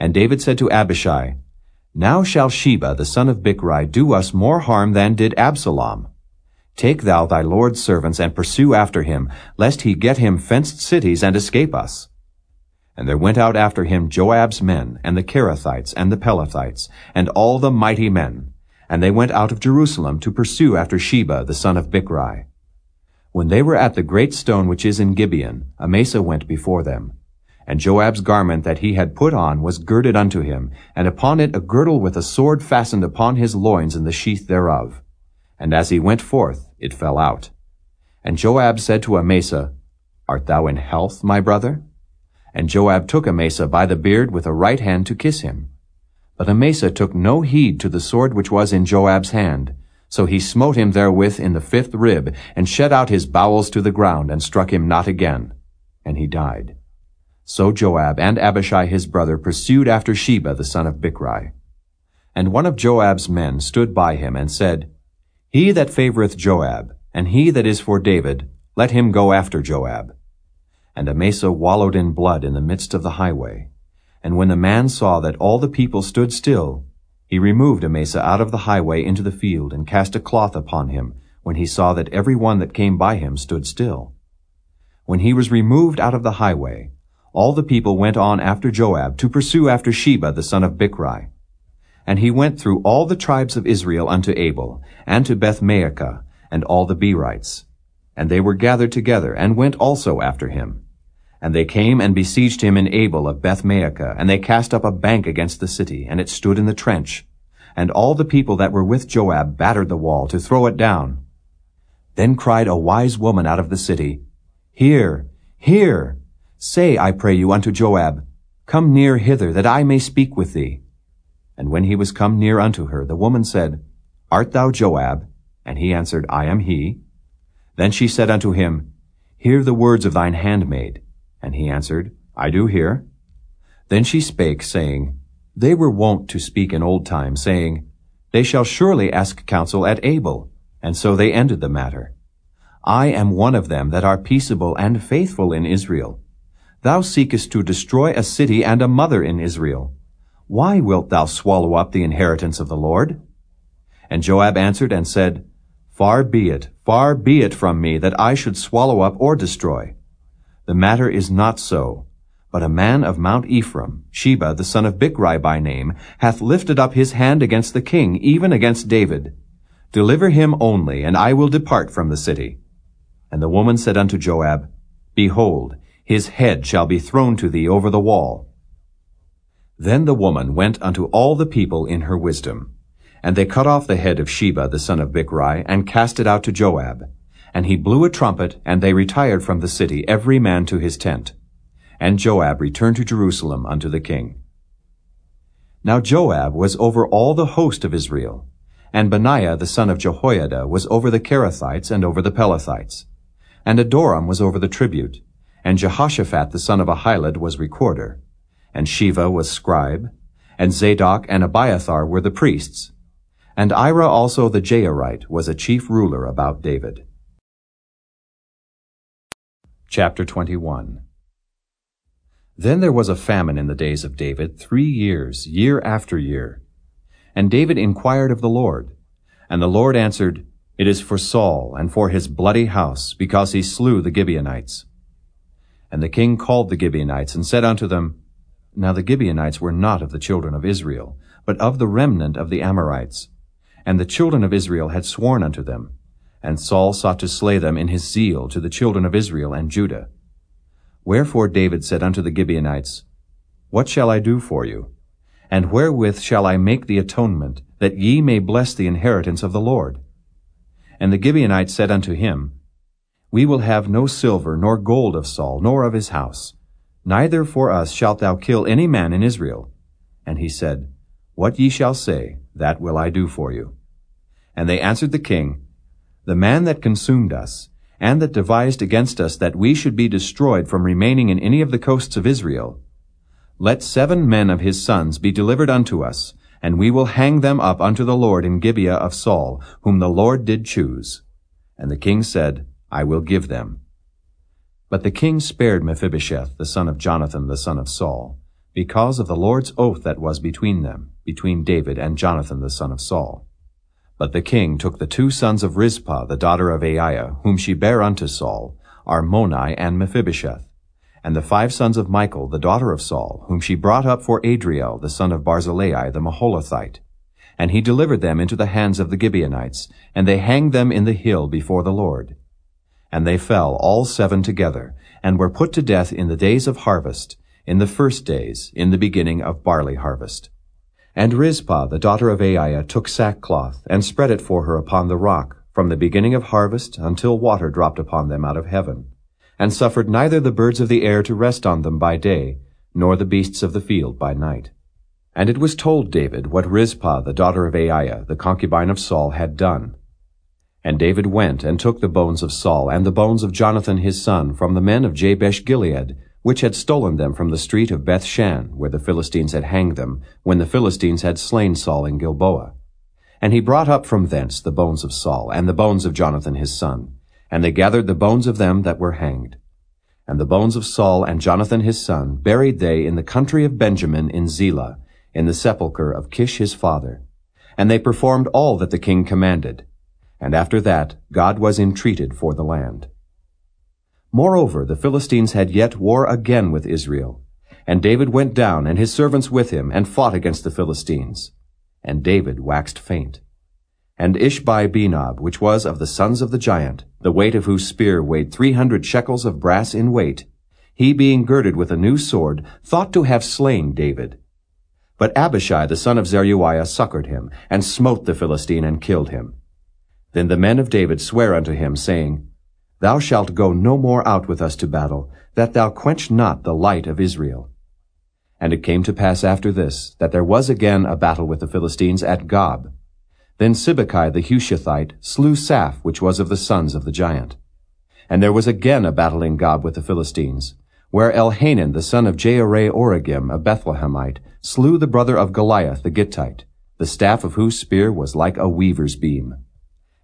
And David said to Abishai, now shall Sheba the son of Bichri do us more harm than did Absalom. Take thou thy Lord's servants and pursue after him, lest he get him fenced cities and escape us. And there went out after him Joab's men, and the Cherethites, and the Pelethites, and all the mighty men. And they went out of Jerusalem to pursue after Sheba the son of Bichri. When they were at the great stone which is in Gibeon, Amasa went before them. And Joab's garment that he had put on was girded unto him, and upon it a girdle with a sword fastened upon his loins in the sheath thereof. And as he went forth, it fell out. And Joab said to Amasa, Art thou in health, my brother? And Joab took Amasa by the beard with a right hand to kiss him. But Amasa took no heed to the sword which was in Joab's hand. So he smote him therewith in the fifth rib, and shed out his bowels to the ground, and struck him not again. And he died. So Joab and Abishai his brother pursued after Sheba the son of Bichri. And one of Joab's men stood by him and said, He that favoreth Joab, and he that is for David, let him go after Joab. And Amasa wallowed in blood in the midst of the highway. And when the man saw that all the people stood still, he removed Amasa out of the highway into the field, and cast a cloth upon him, when he saw that every one that came by him stood still. When he was removed out of the highway, all the people went on after Joab to pursue after Sheba the son of Bichri. And he went through all the tribes of Israel unto Abel, and to Bethmaachah, and all the Berites. And they were gathered together, and went also after him. And they came and besieged him in Abel of Bethmaachah, and they cast up a bank against the city, and it stood in the trench. And all the people that were with Joab battered the wall to throw it down. Then cried a wise woman out of the city, Hear, hear, Say, I pray you, unto Joab, Come near hither, that I may speak with thee. And when he was come near unto her, the woman said, Art thou Joab? And he answered, I am he. Then she said unto him, Hear the words of thine handmaid. And he answered, I do hear. Then she spake, saying, They were wont to speak in old time, saying, They shall surely ask counsel at Abel. And so they ended the matter. I am one of them that are peaceable and faithful in Israel. Thou seekest to destroy a city and a mother in Israel. Why wilt thou swallow up the inheritance of the Lord? And Joab answered and said, Far be it, far be it from me that I should swallow up or destroy. The matter is not so. But a man of Mount Ephraim, Sheba the son of Bichri by name, hath lifted up his hand against the king, even against David. Deliver him only, and I will depart from the city. And the woman said unto Joab, Behold, his head shall be thrown to thee over the wall. Then the woman went unto all the people in her wisdom. And they cut off the head of Sheba the son of Bichri, and cast it out to Joab. And he blew a trumpet, and they retired from the city, every man to his tent. And Joab returned to Jerusalem unto the king. Now Joab was over all the host of Israel, and Benaiah the son of Jehoiada was over the Cherethites and over the Pelethites, and Adoram was over the tribute, and Jehoshaphat the son of Ahilud was recorder, and Sheva was scribe, and Zadok and Abiathar were the priests, and Ira also the Jairite was a chief ruler about David. Chapter 21 Then there was a famine in the days of David three years, year after year. And David inquired of the Lord. And the Lord answered, It is for Saul and for his bloody house, because he slew the Gibeonites. And the king called the Gibeonites and said unto them, Now the Gibeonites were not of the children of Israel, but of the remnant of the Amorites. And the children of Israel had sworn unto them. And Saul sought to slay them in his zeal to the children of Israel and Judah. Wherefore David said unto the Gibeonites, What shall I do for you? And wherewith shall I make the atonement, that ye may bless the inheritance of the Lord? And the Gibeonites said unto him, We will have no silver nor gold of Saul, nor of his house. Neither for us shalt thou kill any man in Israel. And he said, What ye shall say, that will I do for you. And they answered the king, The man that consumed us, and that devised against us that we should be destroyed from remaining in any of the coasts of Israel. Let seven men of his sons be delivered unto us, and we will hang them up unto the Lord in Gibeah of Saul, whom the Lord did choose. And the king said, I will give them. But the king spared Mephibosheth, the son of Jonathan, the son of Saul, because of the Lord's oath that was between them, between David and Jonathan, the son of Saul. But the king took the two sons of Rizpah, the daughter of Aiah, whom she bare unto Saul, Armoni and Mephibosheth, and the five sons of Michal, the daughter of Saul, whom she brought up for Adriel, the son of Barzillai, the Meholathite. And he delivered them into the hands of the Gibeonites, and they hanged them in the hill before the Lord. And they fell all seven together, and were put to death in the days of harvest, in the first days, in the beginning of barley harvest. And Rizpah, the daughter of Aiah, took sackcloth, and spread it for her upon the rock, from the beginning of harvest until water dropped upon them out of heaven, and suffered neither the birds of the air to rest on them by day, nor the beasts of the field by night. And it was told David what Rizpah, the daughter of Aiah, the concubine of Saul, had done. And David went and took the bones of Saul and the bones of Jonathan his son from the men of Jabesh Gilead, which had stolen them from the street of Bethshan, where the Philistines had hanged them, when the Philistines had slain Saul in Gilboa. And he brought up from thence the bones of Saul, and the bones of Jonathan his son, and they gathered the bones of them that were hanged. And the bones of Saul and Jonathan his son buried they in the country of Benjamin in Zelah, in the sepulchre of Kish his father. And they performed all that the king commanded. And after that God was entreated for the land. Moreover, the Philistines had yet war again with Israel. And David went down, and his servants with him, and fought against the Philistines. And David waxed faint. And Ishbi-Benob, which was of the sons of the giant, the weight of whose spear weighed three hundred shekels of brass in weight, he being girded with a new sword, thought to have slain David. But Abishai the son of Zeruiah succored him, and smote the Philistine, and killed him. Then the men of David sware unto him, saying, Thou shalt go no more out with us to battle, that thou quench not the light of Israel. And it came to pass after this, that there was again a battle with the Philistines at Gob. Then Sibbechai the Hushathite slew Saph, which was of the sons of the giant. And there was again a battle in Gob with the Philistines, where Elhanan the son of Jaare-Oregim, a Bethlehemite, slew the brother of Goliath the Gittite, the staff of whose spear was like a weaver's beam.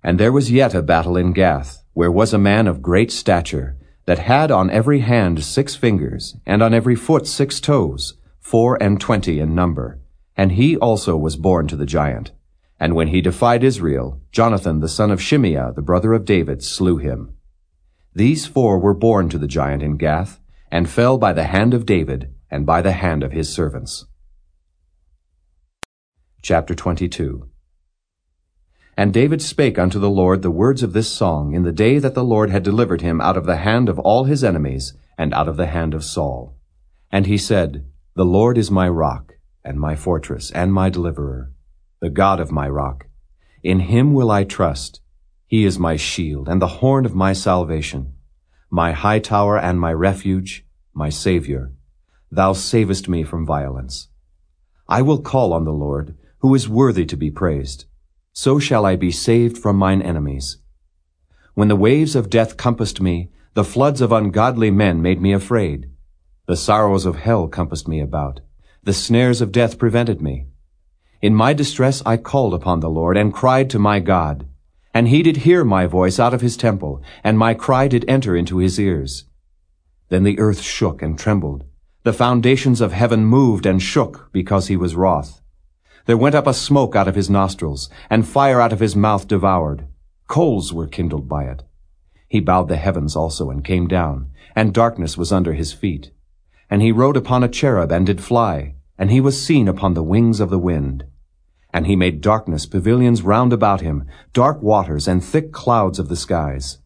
And there was yet a battle in Gath, where was a man of great stature, that had on every hand six fingers, and on every foot six toes, four and twenty in number. And he also was born to the giant. And when he defied Israel, Jonathan the son of Shimeah, the brother of David, slew him. These four were born to the giant in Gath, and fell by the hand of David, and by the hand of his servants. Chapter 22 and David spake unto the Lord the words of this song in the day that the Lord had delivered him out of the hand of all his enemies, and out of the hand of Saul. And he said, The Lord is my rock, and my fortress, and my deliverer, the God of my rock. In him will I trust. He is my shield, and the horn of my salvation, my high tower and my refuge, my Savior. Thou savest me from violence. I will call on the Lord, who is worthy to be praised so shall I be saved from mine enemies. When the waves of death compassed me, the floods of ungodly men made me afraid. The sorrows of hell compassed me about. The snares of death prevented me. In my distress I called upon the Lord, and cried to my God. And he did hear my voice out of his temple, and my cry did enter into his ears. Then the earth shook and trembled. The foundations of heaven moved and shook because he was wroth. There went up a smoke out of his nostrils, and fire out of his mouth devoured. Coals were kindled by it. He bowed the heavens also and came down, and darkness was under his feet. And he rode upon a cherub and did fly, and he was seen upon the wings of the wind. And he made darkness pavilions round about him, dark waters and thick clouds of the skies.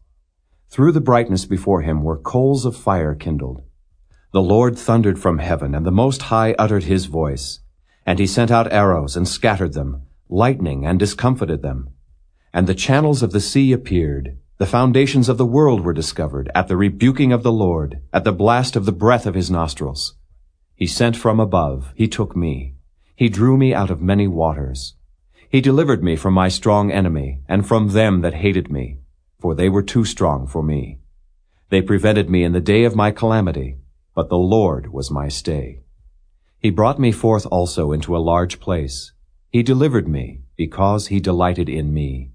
Through the brightness before him were coals of fire kindled. The Lord thundered from heaven, and the Most High uttered his voice. And he sent out arrows and scattered them, lightning and discomfited them. And the channels of the sea appeared. The foundations of the world were discovered at the rebuking of the Lord, at the blast of the breath of his nostrils. He sent from above, he took me. He drew me out of many waters. He delivered me from my strong enemy, and from them that hated me, for they were too strong for me. They prevented me in the day of my calamity, but the Lord was my stay. He brought me forth also into a large place. He delivered me, because he delighted in me.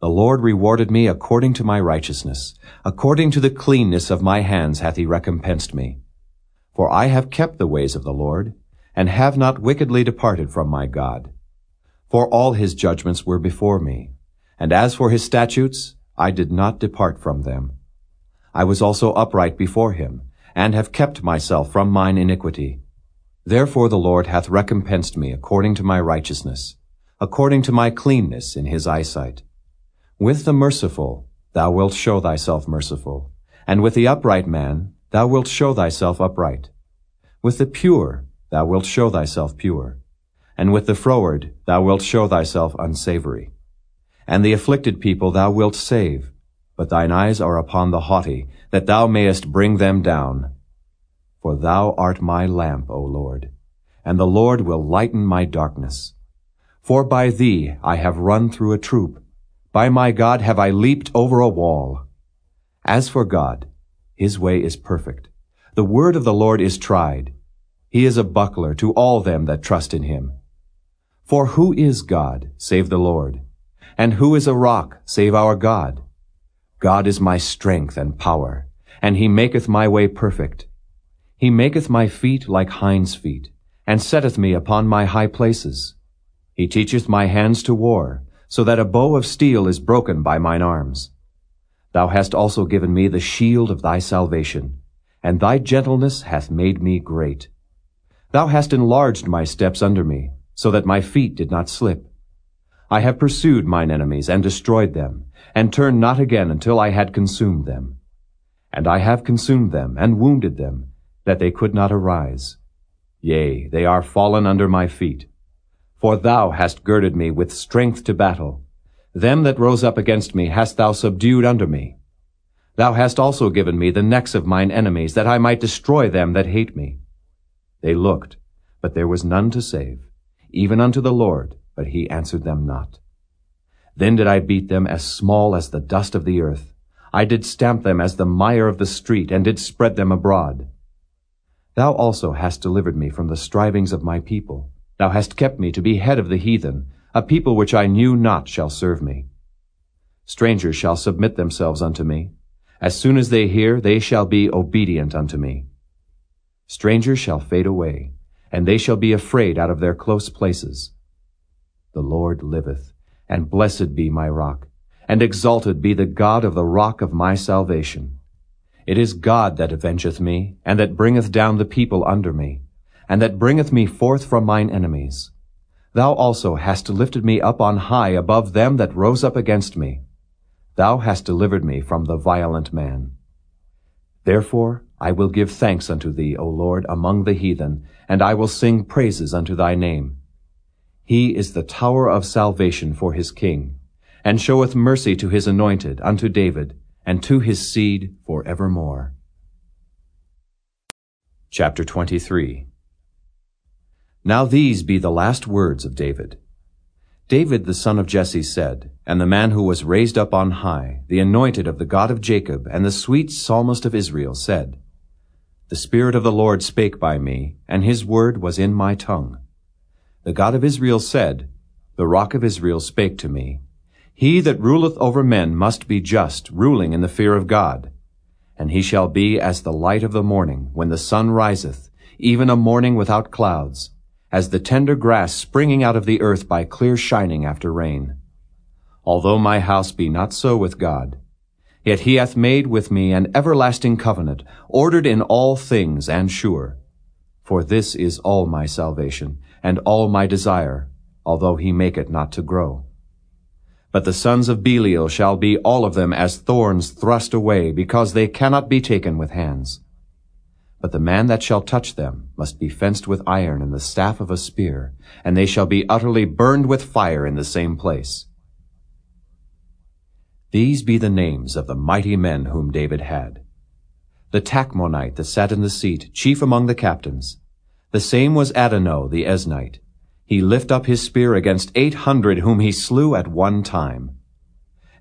The Lord rewarded me according to my righteousness. According to the cleanness of my hands hath he recompensed me. For I have kept the ways of the Lord, and have not wickedly departed from my God. For all his judgments were before me, and as for his statutes, I did not depart from them. I was also upright before him, and have kept myself from mine iniquity. Therefore the Lord hath recompensed me according to my righteousness, according to my cleanness in his eyesight. With the merciful thou wilt show thyself merciful, and with the upright man thou wilt show thyself upright. With the pure thou wilt show thyself pure, and with the froward thou wilt show thyself unsavory. And the afflicted people thou wilt save, but thine eyes are upon the haughty, that thou mayest bring them down. For thou art my lamp, O Lord, and the Lord will lighten my darkness. For by thee I have run through a troop, by my God have I leaped over a wall. As for God, his way is perfect. The word of the Lord is tried. He is a buckler to all them that trust in him. For who is God, save the Lord? And who is a rock, save our God? God is my strength and power, and he maketh my way perfect. He maketh my feet like hinds' feet, and setteth me upon my high places. He teacheth my hands to war, so that a bow of steel is broken by mine arms. Thou hast also given me the shield of thy salvation, and thy gentleness hath made me great. Thou hast enlarged my steps under me, so that my feet did not slip. I have pursued mine enemies and destroyed them, and turned not again until I had consumed them. And I have consumed them, and wounded them, that they could not arise. Yea, they are fallen under my feet. For thou hast girded me with strength to battle. Them that rose up against me hast thou subdued under me. Thou hast also given me the necks of mine enemies, that I might destroy them that hate me. They looked, but there was none to save, even unto the Lord, but he answered them not. Then did I beat them as small as the dust of the earth. I did stamp them as the mire of the street, and did spread them abroad. Thou also hast delivered me from the strivings of my people. Thou hast kept me to be head of the heathen. A people which I knew not shall serve me. Strangers shall submit themselves unto me. As soon as they hear, they shall be obedient unto me. Strangers shall fade away, and they shall be afraid out of their close places. The Lord liveth and blessed be my rock, and exalted be the God of the rock of my salvation. It is God that avengeth me, and that bringeth down the people under me, and that bringeth me forth from mine enemies. Thou also hast lifted me up on high above them that rose up against me. Thou hast delivered me from the violent man. Therefore I will give thanks unto thee, O Lord, among the heathen, and I will sing praises unto thy name. He is the tower of salvation for his king, and showeth mercy to his anointed, unto David, and to his seed for evermore. Chapter 23 Now these be the last words of David. David the son of Jesse said, and the man who was raised up on high, the anointed of the God of Jacob, and the sweet psalmist of Israel, said, The Spirit of the Lord spake by me, and his word was in my tongue. The God of Israel said, The rock of Israel spake to me, He that ruleth over men must be just, ruling in the fear of God. And he shall be as the light of the morning, when the sun riseth, even a morning without clouds, as the tender grass springing out of the earth by clear shining after rain. Although my house be not so with God, yet he hath made with me an everlasting covenant, ordered in all things and sure. For this is all my salvation, and all my desire, although he make it not to grow. But the sons of Belial shall be all of them as thorns thrust away, because they cannot be taken with hands. But the man that shall touch them must be fenced with iron and the staff of a spear, and they shall be utterly burned with fire in the same place. These be the names of the mighty men whom David had. The Tachmonite that sat in the seat, chief among the captains. The same was Adino the Eznite. He lift up his spear against eight hundred whom he slew at one time.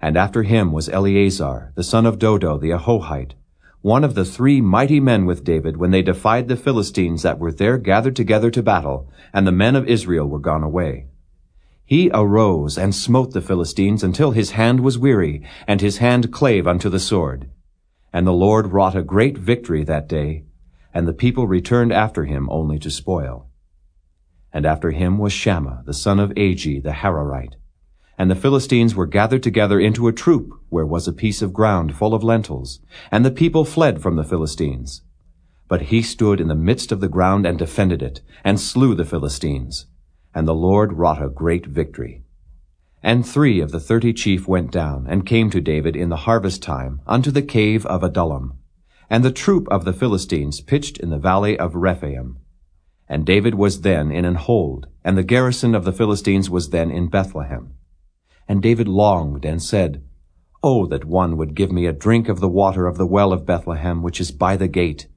And after him was Eleazar, the son of Dodo the Ahohite, one of the three mighty men with David when they defied the Philistines that were there gathered together to battle, and the men of Israel were gone away. He arose and smote the Philistines until his hand was weary, and his hand clave unto the sword. And the Lord wrought a great victory that day, and the people returned after him only to spoil. And after him was Shammah, the son of Agee, the Hararite. And the Philistines were gathered together into a troop, where was a piece of ground full of lentils. And the people fled from the Philistines. But he stood in the midst of the ground and defended it, and slew the Philistines. And the Lord wrought a great victory. And three of the thirty chief went down, and came to David in the harvest time, unto the cave of Adullam. And the troop of the Philistines pitched in the valley of Rephaim. And David was then in an hold, and the garrison of the Philistines was then in Bethlehem. And David longed and said, Oh, that one would give me a drink of the water of the well of Bethlehem, which is by the gate.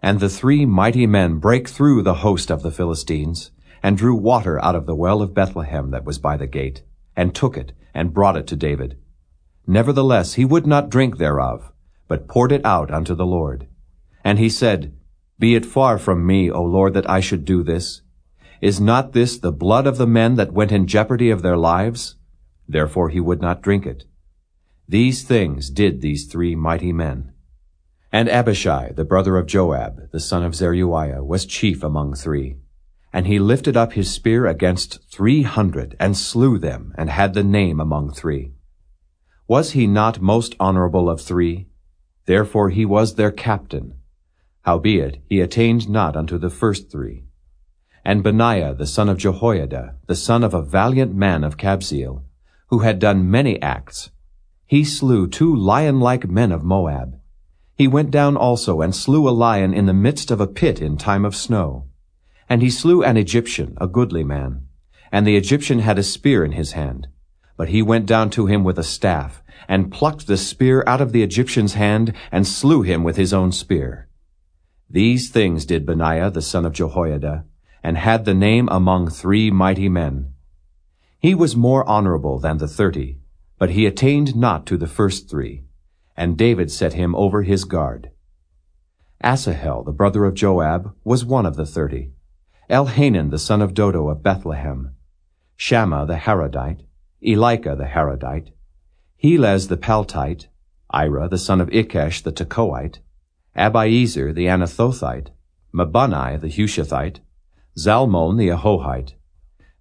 And the three mighty men brake through the host of the Philistines, and drew water out of the well of Bethlehem that was by the gate, and took it, and brought it to David. Nevertheless he would not drink thereof, but poured it out unto the Lord. And he said, be it far from me, O Lord, that I should do this. Is not this the blood of the men that went in jeopardy of their lives? Therefore he would not drink it. These things did these three mighty men. And Abishai, the brother of Joab, the son of Zeruiah, was chief among three. And he lifted up his spear against three hundred, and slew them, and had the name among three. Was he not most honorable of three? Therefore he was their captain, Howbeit he attained not unto the first three. And Benaiah the son of Jehoiada, the son of a valiant man of Kabzeel, who had done many acts, he slew two lion-like men of Moab. He went down also and slew a lion in the midst of a pit in time of snow. And he slew an Egyptian, a goodly man. And the Egyptian had a spear in his hand. But he went down to him with a staff, and plucked the spear out of the Egyptian's hand, and slew him with his own spear. These things did Benaiah the son of Jehoiada, and had the name among three mighty men. He was more honorable than the thirty, but he attained not to the first three, and David set him over his guard. Asahel, the brother of Joab, was one of the thirty. Elhanan, the son of Dodo of Bethlehem. Shammah the Harodite, Elika the Harodite, Helez the Paltite, Ira the son of Ikkesh the Tekoite, Abiezer the Anathothite, Mebunnai the Hushathite, Zalmon the Ahohite,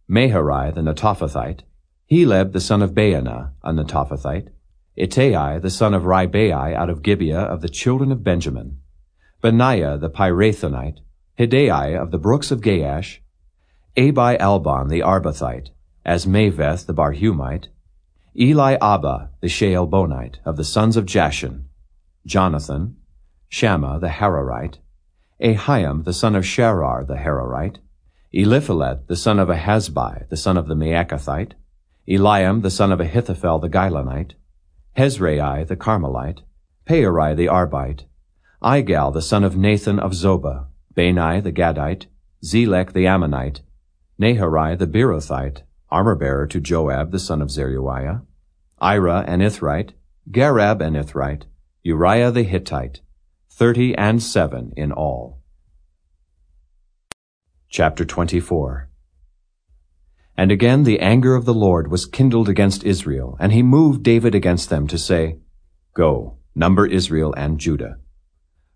Maharai the Netophathite, Heleb the son of Baanah, a Netophathite, Ittai the son of Ribai out of Gibeah of the children of Benjamin, Benaiah the Pirathonite, Hiddai of the brooks of Gaash, Abialbon the Arbathite, Azmaveth the Barhumite, Eliahba the Shaalbonite of the sons of Jashan, Jonathan, Shammah the Hararite, Ahiam the son of Sharar the Hararite, Eliphelet the son of Ahasbai the son of the Maachathite, Eliam the son of Ahithophel the Gilonite, Hezrai the Carmelite, Paarai the Arbite, Igal the son of Nathan of Zobah, Bani the Gadite, Zelek the Ammonite, Naharai the Beerothite, armor-bearer to Joab the son of Zeruiah, Ira an Ithrite, Gareb an Ithrite, Uriah the Hittite, thirty and seven in all. Chapter 24 And again the anger of the Lord was kindled against Israel, and he moved David against them to say, Go, number Israel and Judah.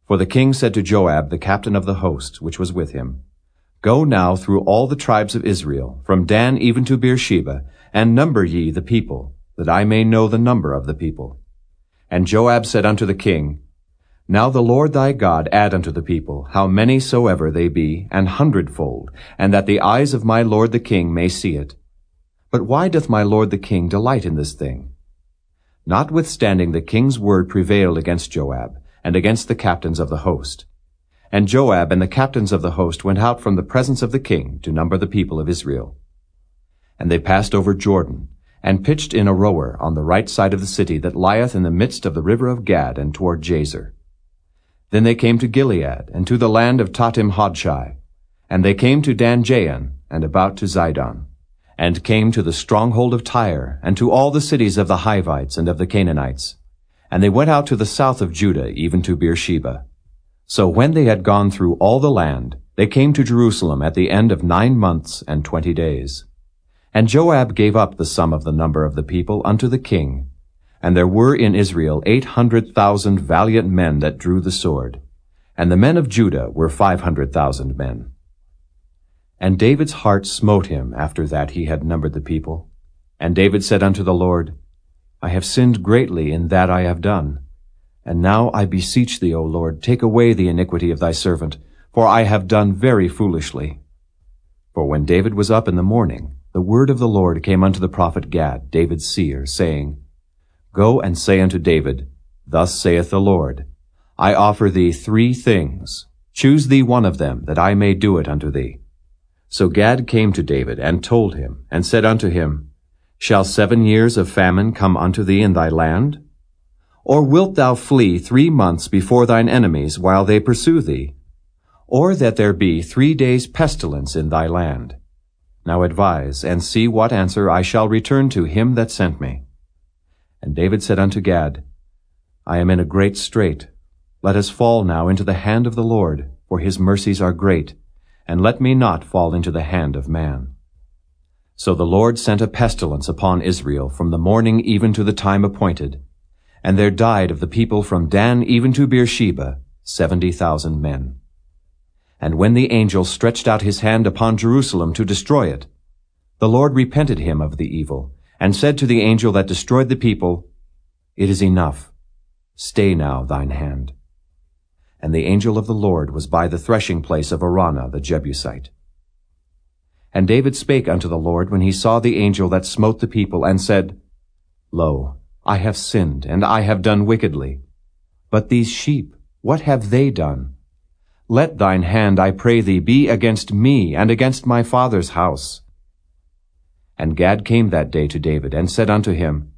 For the king said to Joab, the captain of the host, which was with him, Go now through all the tribes of Israel, from Dan even to Beersheba, and number ye the people, that I may know the number of the people. And Joab said unto the king, Now the Lord thy God add unto the people, how many soever they be, an hundredfold, and that the eyes of my lord the king may see it. But why doth my lord the king delight in this thing? Notwithstanding the king's word prevailed against Joab, and against the captains of the host. And Joab and the captains of the host went out from the presence of the king to number the people of Israel. And they passed over Jordan, and pitched in Aroer on the right side of the city that lieth in the midst of the river of Gad and toward Jazer. Then they came to Gilead, and to the land of Tahtim Hodshi, and they came to Danjaan, and about to Zidon, and came to the stronghold of Tyre, and to all the cities of the Hivites and of the Canaanites. And they went out to the south of Judah, even to Beersheba. So when they had gone through all the land, they came to Jerusalem at the end of nine months and twenty days. And Joab gave up the sum of the number of the people unto the king. And there were in Israel eight hundred thousand valiant men that drew the sword. And the men of Judah were five hundred thousand men. And David's heart smote him after that he had numbered the people. And David said unto the Lord, I have sinned greatly in that I have done. And now I beseech thee, O Lord, take away the iniquity of thy servant, for I have done very foolishly. For when David was up in the morning, the word of the Lord came unto the prophet Gad, David's seer, saying, Go and say unto David, Thus saith the Lord, I offer thee three things. Choose thee one of them, that I may do it unto thee. So Gad came to David, and told him, and said unto him, Shall seven years of famine come unto thee in thy land? Or wilt thou flee three months before thine enemies while they pursue thee? Or that there be three days pestilence in thy land? Now advise, and see what answer I shall return to him that sent me. And David said unto Gad, I am in a great strait. Let us fall now into the hand of the Lord, for his mercies are great, and let me not fall into the hand of man. So the Lord sent a pestilence upon Israel from the morning even to the time appointed, and there died of the people from Dan even to Beersheba seventy thousand men. And when the angel stretched out his hand upon Jerusalem to destroy it, the Lord repented him of the evil, and said to the angel that destroyed the people, It is enough. Stay now thine hand. And the angel of the Lord was by the threshing place of Araunah the Jebusite. And David spake unto the Lord when he saw the angel that smote the people, and said, Lo, I have sinned, and I have done wickedly. But these sheep, what have they done? Let thine hand, I pray thee, be against me and against my father's house. And Gad came that day to David, and said unto him,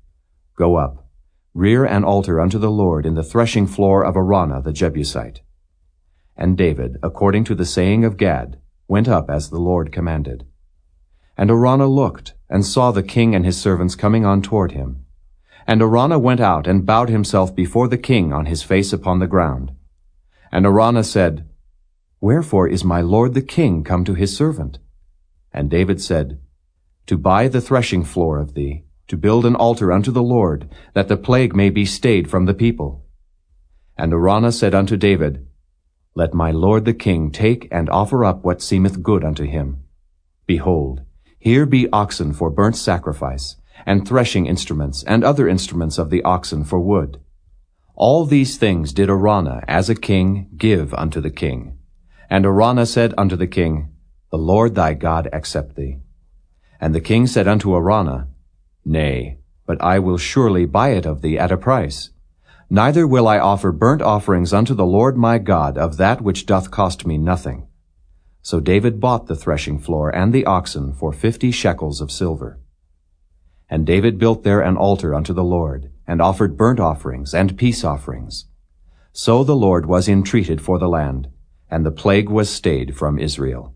Go up, rear an altar unto the Lord in the threshing floor of Araunah the Jebusite. And David, according to the saying of Gad, went up as the Lord commanded. And Araunah looked, and saw the king and his servants coming on toward him. And Araunah went out and bowed himself before the king on his face upon the ground. And Araunah said, Wherefore is my lord the king come to his servant? And David said, To buy the threshing floor of thee, to build an altar unto the Lord, that the plague may be stayed from the people. And Araunah said unto David, Let my lord the king take and offer up what seemeth good unto him. Behold, here be oxen for burnt sacrifice, and threshing instruments, and other instruments of the oxen for wood. All these things did Araunah, as a king, give unto the king. And Araunah said unto the king, The Lord thy God accept thee. And the king said unto Araunah, Nay, but I will surely buy it of thee at a price. Neither will I offer burnt offerings unto the Lord my God of that which doth cost me nothing. So David bought the threshing floor and the oxen for fifty shekels of silver. And David built there an altar unto the Lord, and offered burnt offerings and peace offerings. So the Lord was entreated for the land, and the plague was stayed from Israel.